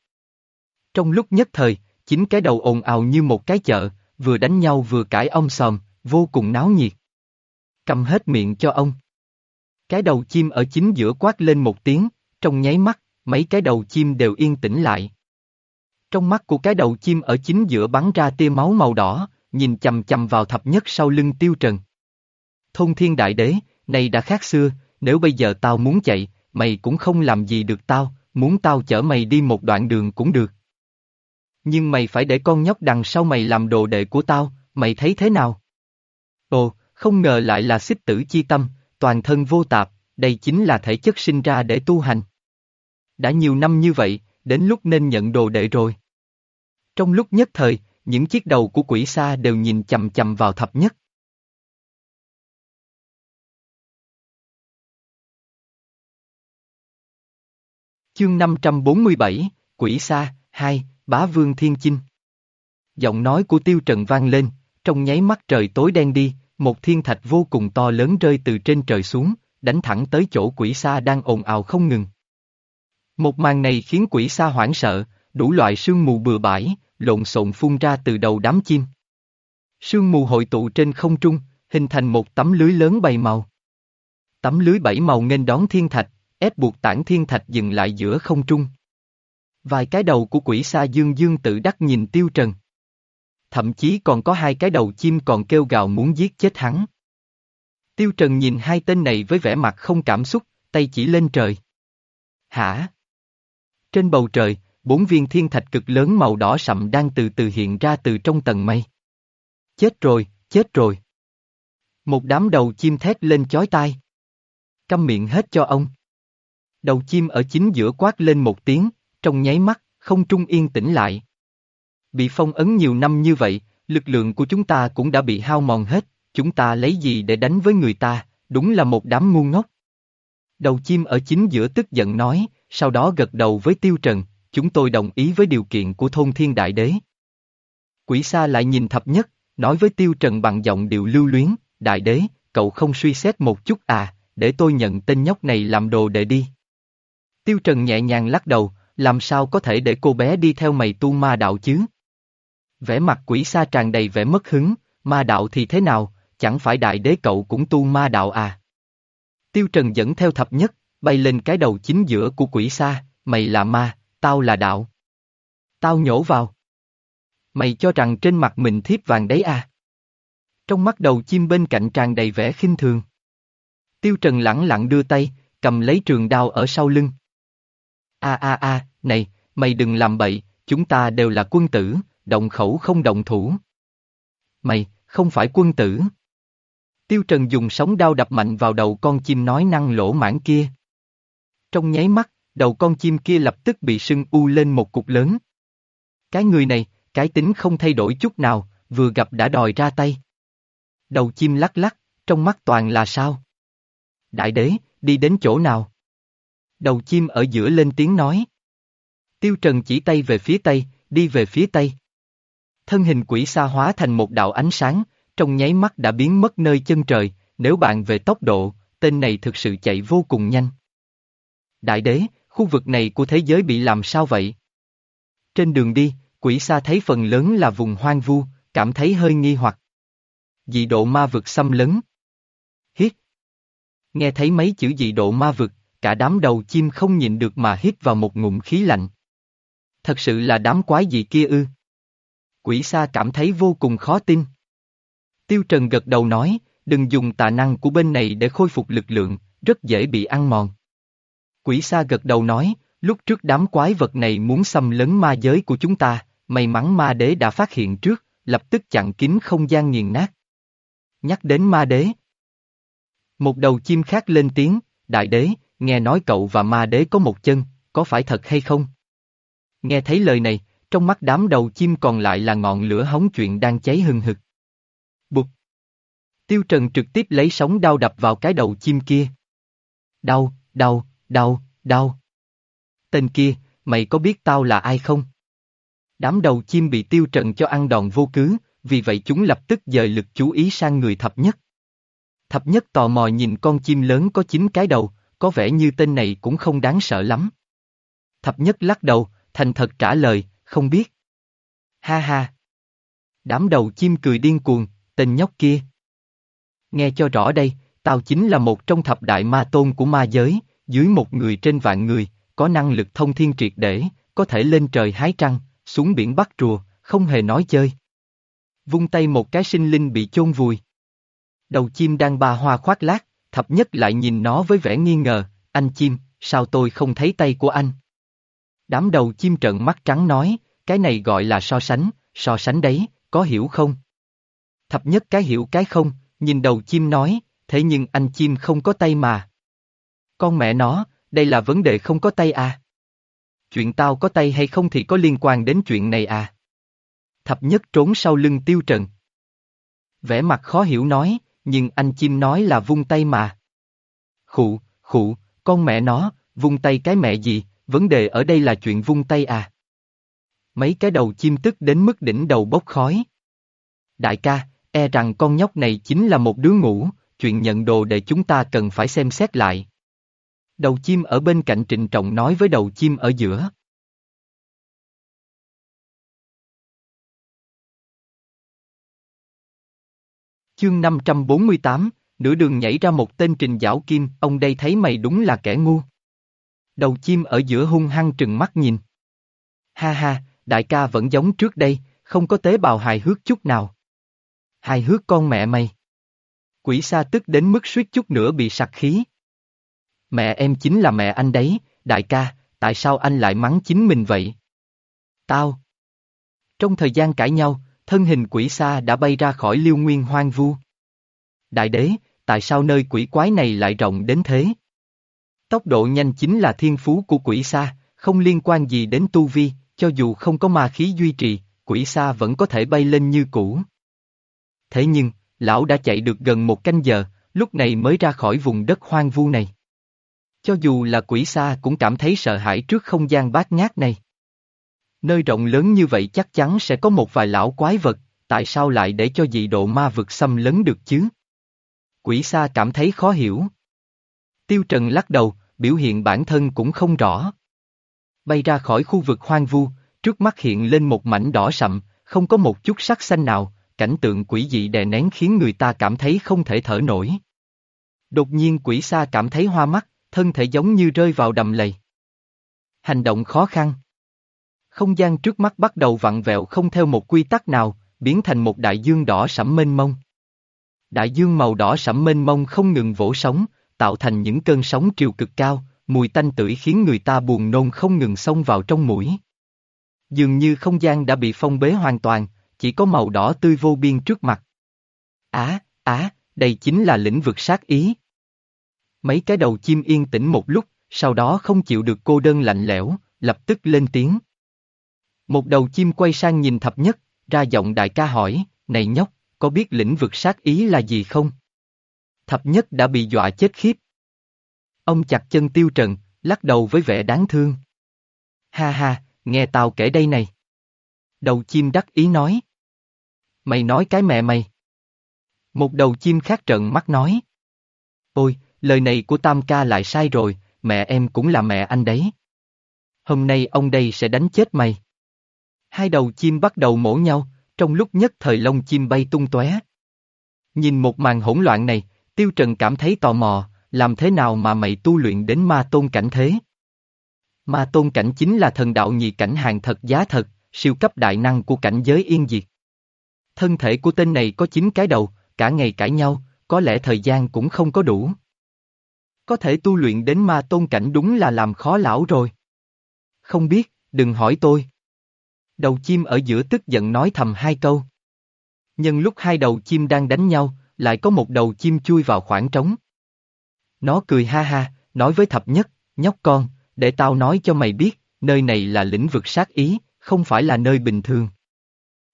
Trong lúc nhất thời, chính cái đầu ồn ào như một cái chợ, vừa đánh nhau vừa cãi ông sòm, vô cùng náo nhiệt. Cầm hết miệng cho ông. Cái đầu chim ở chính giữa quát lên một tiếng, trong nháy mắt, mấy cái đầu chim đều yên tĩnh lại. Trong mắt của cái đầu chim ở chính giữa bắn ra tia máu màu đỏ, nhìn chầm chầm vào thập nhất sau lưng tiêu trần. Thôn thiên đại đế, này đã khác xưa, nếu bây giờ tao muốn chạy, mày cũng không làm gì được tao, muốn tao chở mày đi một đoạn đường cũng được. Nhưng mày phải để con nhóc đằng sau mày làm đồ đệ của tao, mày thấy thế nào? Ồ, không ngờ lại là xích tử chi tâm, toàn thân vô tạp, đây chính là thể chất sinh ra để tu hành. Đã nhiều năm như vậy, đến lúc nên nhận đồ đệ rồi. Trong lúc nhất thời, những chiếc đầu của quỷ xa đều nhìn chầm chầm vào thập nhất. Chương 547, Quỷ Sa, 2, Bá Vương Thiên Chinh giọng nói của Tiêu Trần vang lên, trong nháy mắt trời tối đen đi, một thiên thạch vô cùng to lớn rơi từ trên trời xuống, đánh thẳng tới chỗ quỷ Sa đang ồn ào không ngừng. Một màn này khiến quỷ Sa hoảng sợ, đủ loại sương mù bừa bãi, lộn xộn phun ra từ đầu đám chim. Sương mù hội tụ trên không trung, hình thành một tấm lưới lớn bảy màu. Tấm lưới bảy màu nghênh đón thiên thạch, ép buộc tảng thiên thạch dừng lại giữa không trung. Vài cái đầu của quỷ sa dương dương tự đắc nhìn tiêu trần. Thậm chí còn có hai cái đầu chim còn kêu gào muốn giết chết hắn. Tiêu trần nhìn hai tên này với vẻ mặt không cảm xúc, tay chỉ lên trời. Hả? Trên bầu trời, bốn viên thiên thạch cực lớn màu đỏ sậm đang từ từ hiện ra từ trong tầng mây. Chết rồi, chết rồi. Một đám đầu chim thét lên chói tai. Căm miệng hết cho ông. Đầu chim ở chính giữa quát lên một tiếng, trong nháy mắt, không trung yên tĩnh lại. Bị phong ấn nhiều năm như vậy, lực lượng của chúng ta cũng đã bị hao mòn hết, chúng ta lấy gì để đánh với người ta, đúng là một đám ngu ngốc. Đầu chim ở chính giữa tức giận nói, sau đó gật đầu với Tiêu Trần, chúng tôi đồng ý với điều kiện của thôn thiên đại đế. Quỷ sa lại nhìn thập nhất, nói với Tiêu Trần bằng giọng điệu lưu luyến, đại đế, cậu không suy xét một chút à, để tôi nhận tên nhóc này làm đồ đệ đi. Tiêu Trần nhẹ nhàng lắc đầu, làm sao có thể để cô bé đi theo mày tu ma đạo chứ? Vẻ mặt quỷ sa tràn đầy vẻ mất hứng, ma đạo thì thế nào, chẳng phải đại đế cậu cũng tu ma đạo à? Tiêu Trần dẫn theo thập nhất, bay lên cái đầu chính giữa của quỷ sa, mày là ma, tao là đạo. Tao nhổ vào. Mày cho rằng trên mặt mình thiếp vàng đấy à? Trong mắt đầu chim bên cạnh tràn đầy vẻ khinh thường. Tiêu Trần lẳng lặng đưa tay, cầm lấy trường đao ở sau lưng. A a a, này, mày đừng làm bậy, chúng ta đều là quân tử, động khẩu không động thủ. Mày, không phải quân tử. Tiêu Trần dùng sóng đao đập mạnh vào đầu con chim nói năng lỗ mãn kia. Trong nháy mắt, đầu con chim kia lập tức bị sưng u lên một cục lớn. Cái người này, cái tính không thay đổi chút nào, vừa gặp đã đòi ra tay. Đầu chim lắc lắc, trong mắt toàn là sao? Đại đế, đi đến chỗ nào? Đầu chim ở giữa lên tiếng nói. Tiêu Trần chỉ tay về phía tây, đi về phía tây. Thân hình quỷ xa hóa thành một đạo ánh sáng, trong nháy mắt đã biến mất nơi chân trời, nếu bạn về tốc độ, tên này thực sự chạy vô cùng nhanh. Đại đế, khu vực này của thế giới bị làm sao vậy? Trên đường đi, quỷ xa thấy phần lớn là vùng hoang vu, cảm thấy hơi nghi hoặc. Dị độ ma vực xâm lấn. Hít. Nghe thấy mấy chữ dị độ ma vực, cả đám đầu chim không nhịn được mà hít vào một ngụm khí lạnh. Thật sự là đám quái gì kia ư? Quỷ sa cảm thấy vô cùng khó tin. Tiêu Trần gật đầu nói, đừng dùng tà năng của bên này để khôi phục lực lượng, rất dễ bị ăn mòn. Quỷ sa gật đầu nói, lúc trước đám quái vật này muốn xâm lấn ma giới của chúng ta, may mắn ma đế đã phát hiện trước, lập tức chặn kín không gian nghiền nát. Nhắc đến ma đế. Một đầu chim khác lên tiếng, đại đế, nghe nói cậu và ma đế có một chân, có phải thật hay không? Nghe thấy lời này, trong mắt đám đầu chim còn lại là ngọn lửa hóng chuyện đang cháy hừng hực. Bụt! Tiêu Trần trực tiếp lấy sóng đau đập vào cái đầu chim kia. Đau, đau, đau, đau. Tên kia, mày có biết tao là ai không? Đám đầu chim bị tiêu trần cho ăn đòn vô cứ, vì vậy chúng lập tức dời lực chú ý sang người thập nhất. Thập nhất tò mò nhìn con chim lớn có chín cái đầu, có vẻ như tên này cũng không đáng sợ lắm. Thập nhất lắc đầu, thành thật trả lời, không biết. Ha ha. Đám đầu chim cười điên cuồng, tên nhóc kia. Nghe cho rõ đây, tao chính là một trong thập đại ma tôn của ma giới, dưới một người trên vạn người, có năng lực thông thiên triệt để, có thể lên trời hái trăng, xuống biển bắt rùa, không hề nói chơi. Vung tay một cái sinh linh bị chôn vùi. Đầu chim đang ba hoa khoác lác, thập nhất lại nhìn nó với vẻ nghi ngờ, anh chim, sao tôi không thấy tay của anh? Đám đầu chim trợn mắt trắng nói, cái này gọi là so sánh, so sánh đấy, có hiểu không? Thập nhất cái hiểu cái không, nhìn đầu chim nói, thế nhưng anh chim không có tay mà. Con mẹ nó, đây là vấn đề không có tay à? Chuyện tao có tay hay không thì có liên quan đến chuyện này à? Thập nhất trốn sau lưng tiêu trần. Vẻ mặt khó hiểu nói, nhưng anh chim nói là vung tay mà. Khụ, khụ, con mẹ nó, vung tay cái mẹ gì, vấn đề ở đây là chuyện vung tay à. Mấy cái đầu chim tức đến mức đỉnh đầu bốc khói. Đại ca, e rằng con nhóc này chính là một đứa ngủ, chuyện nhận đồ để chúng ta cần phải xem xét lại. Đầu chim ở bên cạnh trịnh trọng nói với đầu chim ở giữa. Chương 548, nửa đường nhảy ra một tên trình giảo kim, ông đây thấy mày đúng là kẻ ngu. Đầu chim ở giữa hung hăng trừng mắt nhìn. Ha ha, đại ca vẫn giống trước đây, không có tế bào hài hước chút nào. Hài hước con mẹ mày. Quỷ sa tức đến mức suýt chút nữa bị sặc khí. Mẹ em chính là mẹ anh đấy, đại ca, tại sao anh lại mắng chính mình vậy? Tao. Trong thời gian cãi nhau, thân hình quỷ xa đã bay ra khỏi liêu nguyên hoang vu. Đại đế, tại sao nơi quỷ quái này lại rộng đến thế? Tốc độ nhanh chính là thiên phú của quỷ xa, không liên quan gì đến tu vi, cho dù không có ma khí duy trì, quỷ xa vẫn có thể bay lên như cũ. Thế nhưng, lão đã chạy được gần một canh giờ, lúc này mới ra khỏi vùng đất hoang vu này. Cho dù là quỷ xa cũng cảm thấy sợ hãi trước không gian bát ngát này. Nơi rộng lớn như vậy chắc chắn sẽ có một vài lão quái vật, tại sao lại để cho dị độ ma vực xâm lấn được chứ? Quỷ sa cảm thấy khó hiểu. Tiêu Trần lắc đầu, biểu hiện bản thân cũng không rõ. Bay ra khỏi khu vực hoang vu, trước mắt hiện lên một mảnh đỏ sậm, không có một chút sắc xanh nào, cảnh tượng quỷ dị đè nén khiến người ta cảm thấy không thể thở nổi. Đột nhiên quỷ sa cảm thấy hoa mắt, thân thể giống như rơi vào đầm lầy. Hành động khó khăn. Không gian trước mắt bắt đầu vặn vẹo không theo một quy tắc nào, biến thành một đại dương đỏ sẫm mênh mông. Đại dương màu đỏ sẫm mênh mông không ngừng vỗ sóng, tạo thành những cơn sóng triều cực cao, mùi tanh tưởi khiến người ta buồn nôn không ngừng xông vào trong mũi. Dường như không gian đã bị phong bế hoàn toàn, chỉ có màu đỏ tươi vô biên trước mặt. Á, á, đây chính là lĩnh vực sát ý. Mấy cái đầu chim yên tĩnh một lúc, sau đó không chịu được cô đơn lạnh lẽo, lập tức lên tiếng. Một đầu chim quay sang nhìn thập nhất, ra giọng đại ca hỏi, này nhóc, có biết lĩnh vực sát ý là gì không? Thập nhất đã bị dọa chết khiếp. Ông chặt chân tiêu trần, lắc đầu với vẻ đáng thương. Ha ha, nghe tao kể đây này. Đầu chim đắc ý nói. Mày nói cái mẹ mày. Một đầu chim khác trợn mắt nói. Ôi, lời này của Tam ca lại sai rồi, mẹ em cũng là mẹ anh đấy. Hôm nay ông đây sẽ đánh chết mày. Hai đầu chim bắt đầu mổ nhau, trong lúc nhất thời lông chim bay tung tóe. Nhìn một màn hỗn loạn này, Tiêu Trần cảm thấy tò mò, làm thế nào mà mày tu luyện đến ma tôn cảnh thế? Ma tôn cảnh chính là thần đạo nhị cảnh hàng thật giá thật, siêu cấp đại năng của cảnh giới yên diệt. Thân thể của tên này có chín cái đầu, cả ngày cãi nhau, có lẽ thời gian cũng không có đủ. Có thể tu luyện đến ma tôn cảnh đúng là làm khó lão rồi. Không biết, đừng hỏi tôi. Đầu chim ở giữa tức giận nói thầm hai câu. Nhưng lúc hai đầu chim đang đánh nhau, lại có một đầu chim chui vào khoảng trống. Nó cười ha ha, nói với thập nhất, nhóc con, để tao nói cho mày biết, nơi này là lĩnh vực sát ý, không phải là nơi bình thường.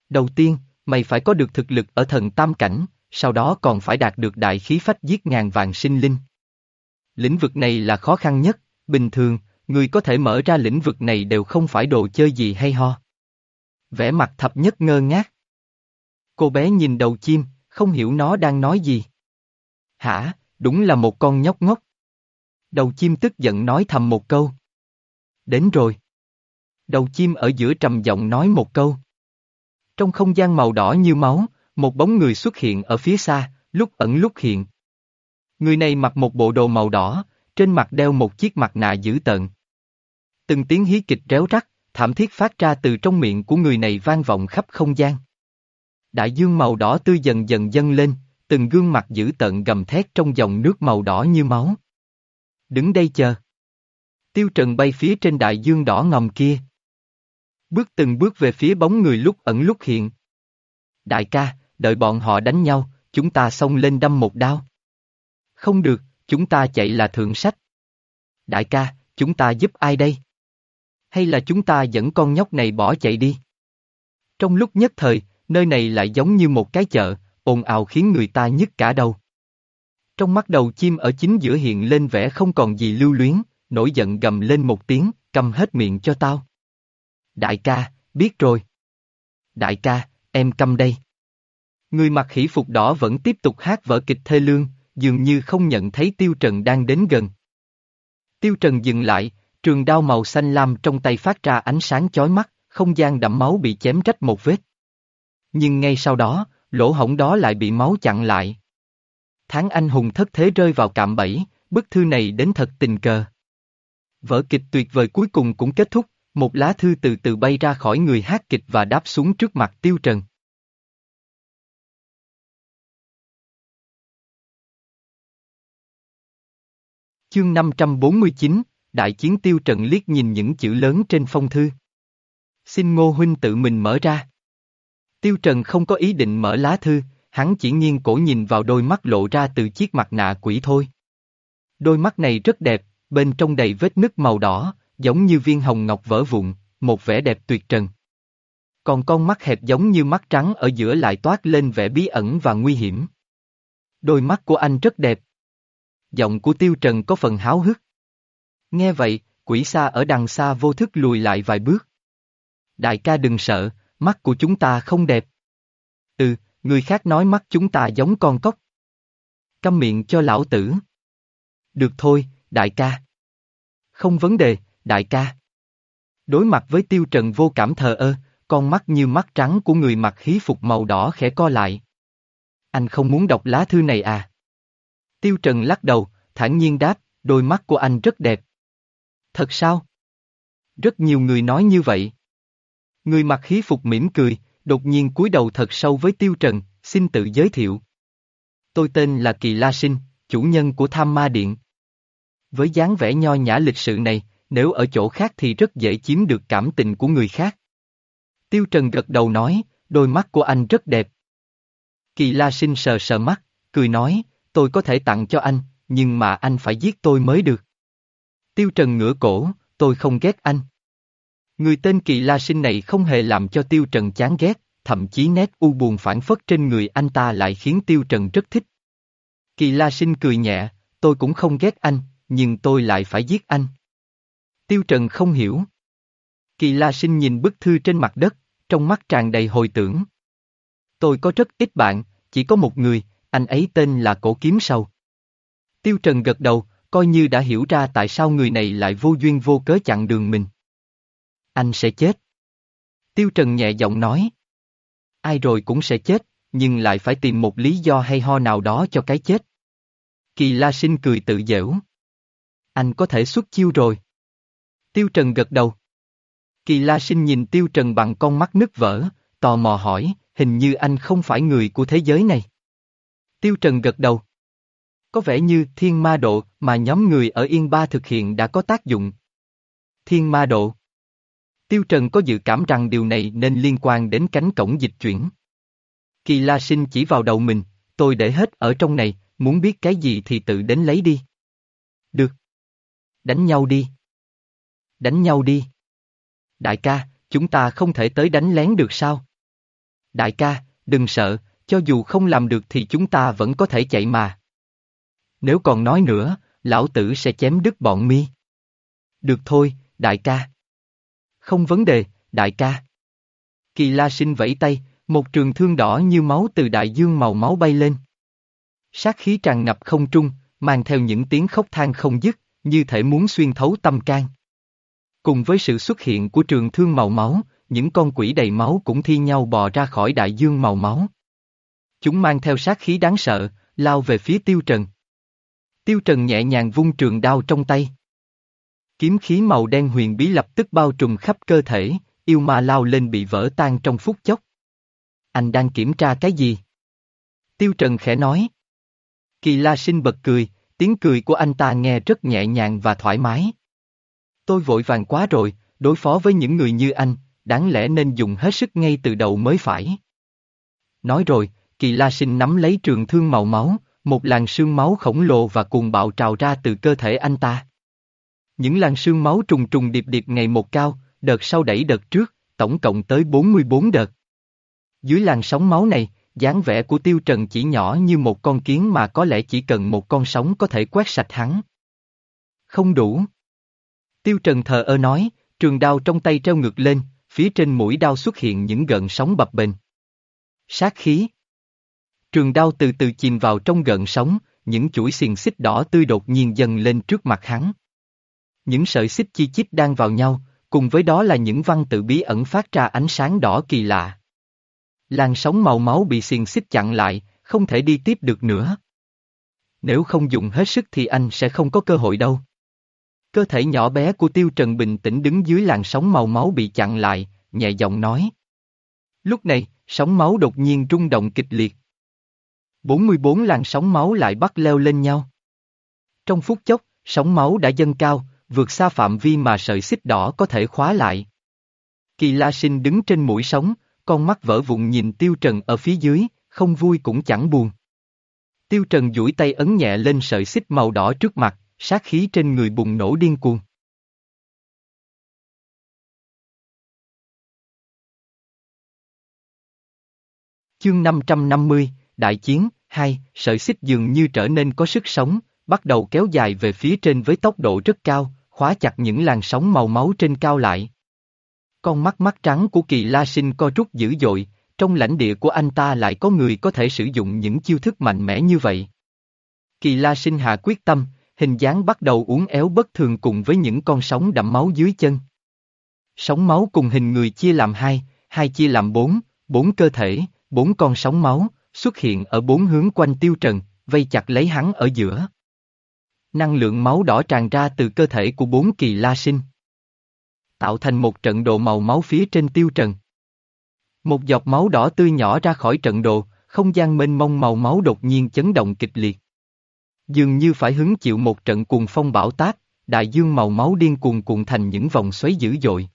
Đầu tiên, mày phải có được thực lực ở thần tam cảnh, sau đó còn phải đạt được đại khí phách giết ngàn vàng sinh linh. Lĩnh vực này là khó khăn nhất, bình thường, người có thể mở ra lĩnh vực này đều không phải đồ chơi gì hay ho. Vẻ mặt thập nhất ngơ ngác. Cô bé nhìn đầu chim, không hiểu nó đang nói gì. Hả, đúng là một con nhóc ngốc. Đầu chim tức giận nói thầm một câu. Đến rồi. Đầu chim ở giữa trầm giọng nói một câu. Trong không gian màu đỏ như máu, một bóng người xuất hiện ở phía xa, lúc ẩn lúc hiện. Người này mặc một bộ đồ màu đỏ, trên mặt đeo một chiếc mặt nạ dữ tợn. Từng tiếng hí kịch réo rắt, thảm thiết phát ra từ trong miệng của người này vang vọng khắp không gian. Đại dương màu đỏ tươi dần dần dâng lên, từng gương mặt dữ tợn gầm thét trong dòng nước màu đỏ như máu. Đứng đây chờ. Tiêu Trần bay phía trên đại dương đỏ ngòm kia. Bước từng bước về phía bóng người lúc ẩn lúc hiện. Đại ca, đợi bọn họ đánh nhau, chúng ta xông lên đâm một đao. Không được, chúng ta chạy là thượng sách. Đại ca, chúng ta giúp ai đây? Hay là chúng ta dẫn con nhóc này bỏ chạy đi? Trong lúc nhất thời, nơi này lại giống như một cái chợ, ồn ào khiến người ta nhức cả đầu. Trong mắt đầu chim ở chính giữa hiện lên vẻ không còn gì lưu luyến, nổi giận gầm lên một tiếng, cầm hết miệng cho tao. Đại ca, biết rồi. Đại ca, em câm đây. Người mặc hỷ phục đỏ vẫn tiếp tục hát vở kịch thê lương, dường như không nhận thấy Tiêu Trần đang đến gần. Tiêu Trần dừng lại, trường đao màu xanh lam trong tay phát ra ánh sáng chói mắt, không gian đẫm máu bị chém rách một vết. Nhưng ngay sau đó, lỗ hổng đó lại bị máu chặn lại. Tháng anh hùng thất thế rơi vào cạm bẫy, bức thư này đến thật tình cờ. Vở kịch tuyệt vời cuối cùng cũng kết thúc, một lá thư từ từ bay ra khỏi người hát kịch và đáp xuống trước mặt Tiêu Trần. Chương 549, Đại chiến Tiêu Trần liếc nhìn những chữ lớn trên phong thư. Xin Ngô Huynh tự mình mở ra. Tiêu Trần không có ý định mở lá thư, hắn chỉ nghiêng cổ nhìn vào đôi mắt lộ ra từ chiếc mặt nạ quỷ thôi. Đôi mắt này rất đẹp, bên trong đầy vết nứt màu đỏ, giống như viên hồng ngọc vỡ vụn, một vẻ đẹp tuyệt trần. Còn con mắt hẹp giống như mắt trắng ở giữa lại toát lên vẻ bí ẩn và nguy hiểm. Đôi mắt của anh rất đẹp. Giọng của Tiêu Trần có phần háo hức. Nghe vậy, quỷ xa ở đằng xa vô thức lùi lại vài bước. Đại ca đừng sợ, mắt của chúng ta không đẹp. Ừ, người khác nói mắt chúng ta giống con cóc. Câm miệng cho lão tử. Được thôi, đại ca. Không vấn đề, đại ca. Đối mặt với tiêu trần vô cảm thờ ơ, con mắt như mắt trắng của người mặc khí phục màu đỏ khẽ co lại. Anh không muốn đọc lá thư này à? Tiêu trần lắc đầu, thản nhiên đáp, đôi mắt của anh rất đẹp. Thật sao? Rất nhiều người nói như vậy. Người mặc khí phục mỉm cười, đột nhiên cúi đầu thật sâu với Tiêu Trần, xin tự giới thiệu. Tôi tên là Kỳ La Sinh, chủ nhân của Tham Ma Điện. Với dáng vẻ nho nhã lịch sự này, nếu ở chỗ khác thì rất dễ chiếm được cảm tình của người khác. Tiêu Trần gật đầu nói, đôi mắt của anh rất đẹp. Kỳ La Sinh sờ sờ mắt, cười nói, tôi có thể tặng cho anh, nhưng mà anh phải giết tôi mới được. Tiêu Trần ngửa cổ, tôi không ghét anh. Người tên Kỳ La Sinh này không hề làm cho Tiêu Trần chán ghét, thậm chí nét u buồn phản phất trên người anh ta lại khiến Tiêu Trần rất thích. Kỳ La Sinh cười nhẹ, tôi cũng không ghét anh, nhưng tôi lại phải giết anh. Tiêu Trần không hiểu. Kỳ La Sinh nhìn bức thư trên mặt đất, trong mắt tràn đầy hồi tưởng. Tôi có rất ít bạn, chỉ có một người, anh ấy tên là Cổ Kiếm Sâu. Tiêu Trần gật đầu, coi như đã hiểu ra tại sao người này lại vô duyên vô cớ chặn đường mình. Anh sẽ chết. Tiêu Trần nhẹ giọng nói. Ai rồi cũng sẽ chết, nhưng lại phải tìm một lý do hay ho nào đó cho cái chết. Kỳ La Sinh cười tự dễu. Anh có thể xuất chiêu rồi. Tiêu Trần gật đầu. Kỳ La Sinh nhìn Tiêu Trần bằng con mắt nứt vỡ, tò mò hỏi, hình như anh không phải người của thế giới này. Tiêu Trần gật đầu. Có vẻ như thiên ma độ mà nhóm người ở Yên Ba thực hiện đã có tác dụng. Thiên ma độ. Tiêu Trần có dự cảm rằng điều này nên liên quan đến cánh cổng dịch chuyển. Kỳ La Sinh chỉ vào đầu mình, tôi để hết ở trong này, muốn biết cái gì thì tự đến lấy đi. Được. Đánh nhau đi. Đánh nhau đi. Đại ca, chúng ta không thể tới đánh lén được sao? Đại ca, đừng sợ, cho dù không làm được thì chúng ta vẫn có thể chạy mà. Nếu còn nói nữa, lão tử sẽ chém đứt bọn mi. Được thôi, đại ca. Không vấn đề, đại ca. Kỳ la sinh vẫy tay, một trường thương đỏ như máu từ đại dương màu máu bay lên. Sát khí tràn ngập không trung, mang theo những tiếng khóc than không dứt, như thể muốn xuyên thấu tâm can. Cùng với sự xuất hiện của trường thương màu máu, những con quỷ đầy máu cũng thi nhau bò ra khỏi đại dương màu máu. Chúng mang theo sát khí đáng sợ, lao về phía Tiêu Trần. Tiêu Trần nhẹ nhàng vung trường đao trong tay. Kiếm khí màu đen huyền bí lập tức bao trùm khắp cơ thể, yêu ma lao lên bị vỡ tan trong phút chốc. Anh đang kiểm tra cái gì? Tiêu Trần khẽ nói. Kỳ La Sinh bật cười, tiếng cười của anh ta nghe rất nhẹ nhàng và thoải mái. Tôi vội vàng quá rồi, đối phó với những người như anh, đáng lẽ nên dùng hết sức ngay từ đầu mới phải. Nói rồi, Kỳ La Sinh nắm lấy trường thương màu máu, một làn sương máu khổng lồ và cuồng bạo trào ra từ cơ thể anh ta. Những làn sương máu trùng trùng điệp điệp ngày một cao, đợt sau đẩy đợt trước, tổng cộng tới 44 đợt. Dưới làn sóng máu này, dáng vẻ của Tiêu Trần chỉ nhỏ như một con kiến mà có lẽ chỉ cần một con sóng có thể quét sạch hắn. Không đủ. Tiêu Trần thờ ơ nói, trường đao trong tay treo ngược lên, phía trên mũi đao xuất hiện những gợn sóng bập bềnh. Sát khí. Trường đao từ từ chìm vào trong gợn sóng, những chuỗi xiềng xích đỏ tươi đột nhiên dần lên trước mặt hắn. Những sợi xích chi chít đang vào nhau, cùng với đó là những văn tự bí ẩn phát ra ánh sáng đỏ kỳ lạ. Làn sóng màu máu bị xiềng xích chặn lại, không thể đi tiếp được nữa. Nếu không dùng hết sức thì anh sẽ không có cơ hội đâu. Cơ thể nhỏ bé của Tiêu Trần bình tĩnh đứng dưới làn sóng màu máu bị chặn lại, nhẹ giọng nói. Lúc này, sóng máu đột nhiên rung động kịch liệt. 44 làn sóng máu lại bắt leo lên nhau. Trong phút chốc, sóng máu đã dâng cao, vượt xa phạm vi mà sợi xích đỏ có thể khóa lại. Kỳ La Sinh đứng trên mũi sóng, con mắt vỡ vụn nhìn Tiêu Trần ở phía dưới, không vui cũng chẳng buồn. Tiêu Trần duỗi tay ấn nhẹ lên sợi xích màu đỏ trước mặt, sát khí trên người bùng nổ điên cuồng. Chương 550, Đại chiến, hai sợi xích dường như trở nên có sức sống, bắt đầu kéo dài về phía trên với tốc độ rất cao, khóa chặt những làn sóng màu máu trên cao lại. Con mắt mắt trắng của kỳ la sinh co rút dữ dội, trong lãnh địa của anh ta lại có người có thể sử dụng những chiêu thức mạnh mẽ như vậy. Kỳ la sinh hạ quyết tâm, hình dáng bắt đầu uốn éo bất thường cùng với những con sóng đậm máu dưới chân. Sóng máu cùng hình người chia làm hai, hai chia làm bốn, bốn cơ thể, bốn con sóng máu, xuất hiện ở bốn hướng quanh tiêu trần, vây chặt lấy hắn ở giữa. Năng lượng máu đỏ tràn ra từ cơ thể của bốn kỳ la sinh. Tạo thành một trận đồ màu máu phía trên tiêu trần. Một giọt máu đỏ tươi nhỏ ra khỏi trận đồ, không gian mênh mông màu máu đột nhiên chấn động kịch liệt. Dường như phải hứng chịu một trận cuồng phong bão táp, đại dương màu máu điên cuồng cuộn thành những vòng xoáy dữ dội.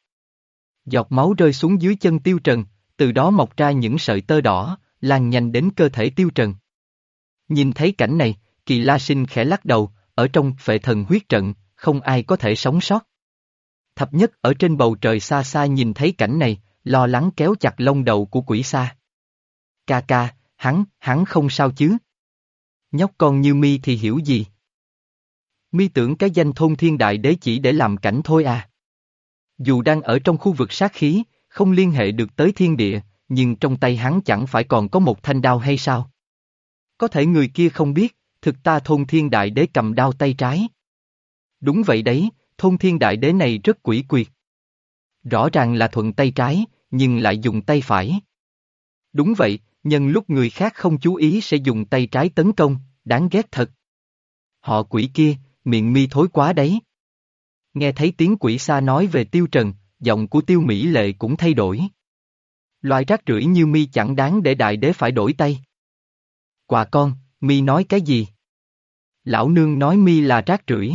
Giọt máu rơi xuống dưới chân tiêu trần, từ đó mọc ra những sợi tơ đỏ, lan nhanh đến cơ thể tiêu trần. Nhìn thấy cảnh này, kỳ la sinh khẽ lắc đầu, ở trong phệ thần huyết trận, không ai có thể sống sót. Thập nhất ở trên bầu trời xa xa nhìn thấy cảnh này, lo lắng kéo chặt lông đầu của quỷ xa. Ca ca, hắn, hắn không sao chứ? Nhóc con như mi thì hiểu gì? Mi tưởng cái danh thôn thiên đại đế chỉ để làm cảnh thôi à? Dù đang ở trong khu vực sát khí, không liên hệ được tới thiên địa, nhưng trong tay hắn chẳng phải còn có một thanh đao hay sao? Có thể người kia không biết, thực ta thôn thiên đại đế cầm đao tay trái. Đúng vậy đấy, thôn thiên đại đế này rất quỷ quyệt. Rõ ràng là thuận tay trái, nhưng lại dùng tay phải. Đúng vậy, nhân lúc người khác không chú ý sẽ dùng tay trái tấn công, đáng ghét thật. Họ quỷ kia, miệng mi thối quá đấy. Nghe thấy tiếng quỷ xa nói về tiêu trần, giọng của tiêu mỹ lệ cũng thay đổi. Loại rác rưởi như mi chẳng đáng để đại đế phải đổi tay. Quà con, mi nói cái gì? Lão nương nói mi là rác rưởi.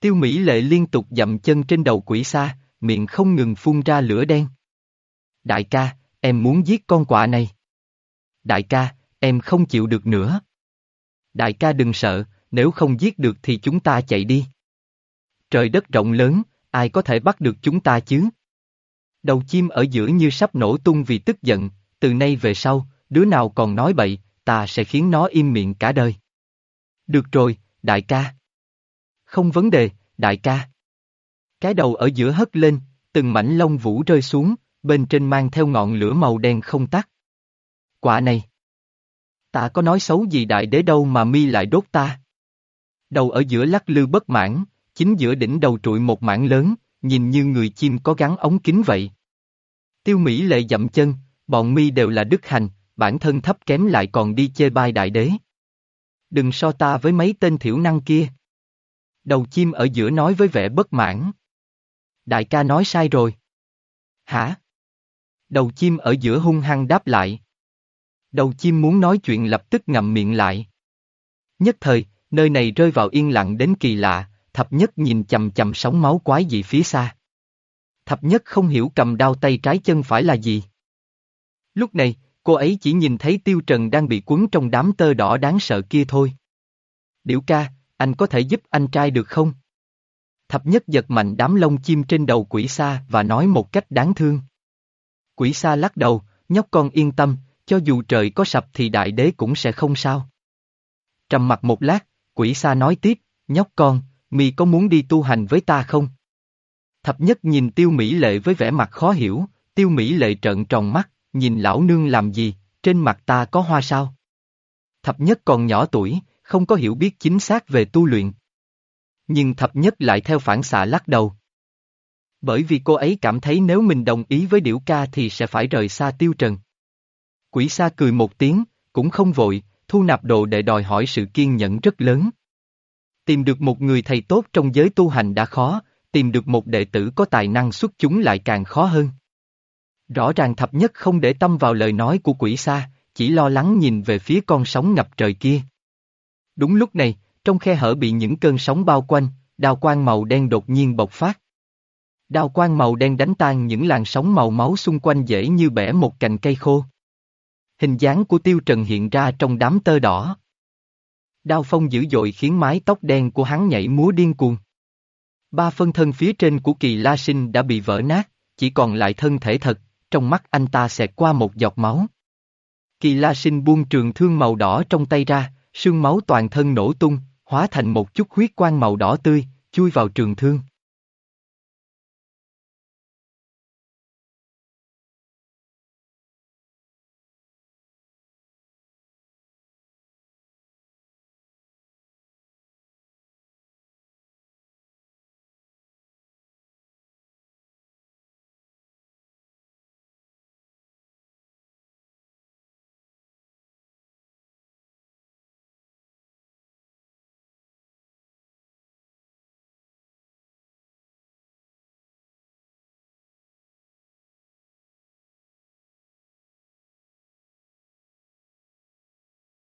Tiêu Mỹ lệ liên tục dậm chân trên đầu quỷ xa, miệng không ngừng phun ra lửa đen. Đại ca, em muốn giết con quạ này. Đại ca, em không chịu được nữa. Đại ca đừng sợ, nếu không giết được thì chúng ta chạy đi. Trời đất rộng lớn, ai có thể bắt được chúng ta chứ? Đầu chim ở giữa như sắp nổ tung vì tức giận, từ nay về sau, đứa nào còn nói bậy, ta sẽ khiến nó im miệng cả đời. Được rồi, đại ca. Không vấn đề, đại ca. Cái đầu ở giữa hất lên, từng mảnh lông vũ rơi xuống, bên trên mang theo ngọn lửa màu đen không tắt. Quả này. Ta có nói xấu gì đại đế đâu mà mi lại đốt ta. Đầu ở giữa lắc lư bất mãn, chính giữa đỉnh đầu trụi một mảng lớn, nhìn như người chim có gắn ống kính vậy. Tiêu Mỹ lệ dậm chân, bọn mi đều là đức hành, bản thân thấp kém lại còn đi chê bai đại đế. Đừng so ta với mấy tên thiểu năng kia. Đầu chim ở giữa nói với vẻ bất mãn. Đại ca nói sai rồi. Hả? Đầu chim ở giữa hung hăng đáp lại. Đầu chim muốn nói chuyện lập tức ngậm miệng lại. Nhất thời, nơi này rơi vào yên lặng đến kỳ lạ, thập nhất nhìn chầm chầm sóng máu quái dị phía xa. Thập nhất không hiểu cầm đao tay trái chân phải là gì. Lúc này, cô ấy chỉ nhìn thấy tiêu trần đang bị cuốn trong đám tơ đỏ đáng sợ kia thôi. Điểu ca, anh có thể giúp anh trai được không? Thập nhất giật mạnh đám lông chim trên đầu quỷ sa và nói một cách đáng thương. Quỷ sa lắc đầu, nhóc con yên tâm, cho dù trời có sập thì đại đế cũng sẽ không sao. Trầm mặt một lát, quỷ sa nói tiếp, nhóc con, mi có muốn đi tu hành với ta không? Thập nhất nhìn tiêu mỹ lệ với vẻ mặt khó hiểu, tiêu mỹ lệ trợn tròn mắt, nhìn lão nương làm gì, trên mặt ta có hoa sao? Thập nhất còn nhỏ tuổi, không có hiểu biết chính xác về tu luyện. Nhưng thập nhất lại theo phản xạ lắc đầu. Bởi vì cô ấy cảm thấy nếu mình đồng ý với điểu ca thì sẽ phải rời xa tiêu trần. Quỷ sa cười một tiếng, cũng không vội, thu nạp đồ để đòi hỏi sự kiên nhẫn rất lớn. Tìm được một người thầy tốt trong giới tu hành đã khó, tìm được một đệ tử có tài năng xuất chúng lại càng khó hơn. Rõ ràng thập nhất không để tâm vào lời nói của quỷ xa chỉ lo lắng nhìn về phía con sóng ngập trời kia. Đúng lúc này, trong khe hở bị những cơn sóng bao quanh, đao quang màu đen đột nhiên bộc phát. Đao quang màu đen đánh tan những làn sóng màu máu xung quanh dễ như bẻ một cành cây khô. Hình dáng của tiêu trần hiện ra trong đám tơ đỏ. Đao phong dữ dội khiến mái tóc đen của hắn nhảy múa điên cuồng. Ba phân thân phía trên của kỳ la sinh đã bị vỡ nát, chỉ còn lại thân thể thật, trong mắt anh ta xẹt qua một giọt máu. Kỳ la sinh buông trường thương màu đỏ trong tay ra, sương máu toàn thân nổ tung, hóa thành một chút huyết quang màu đỏ tươi, chui vào trường thương.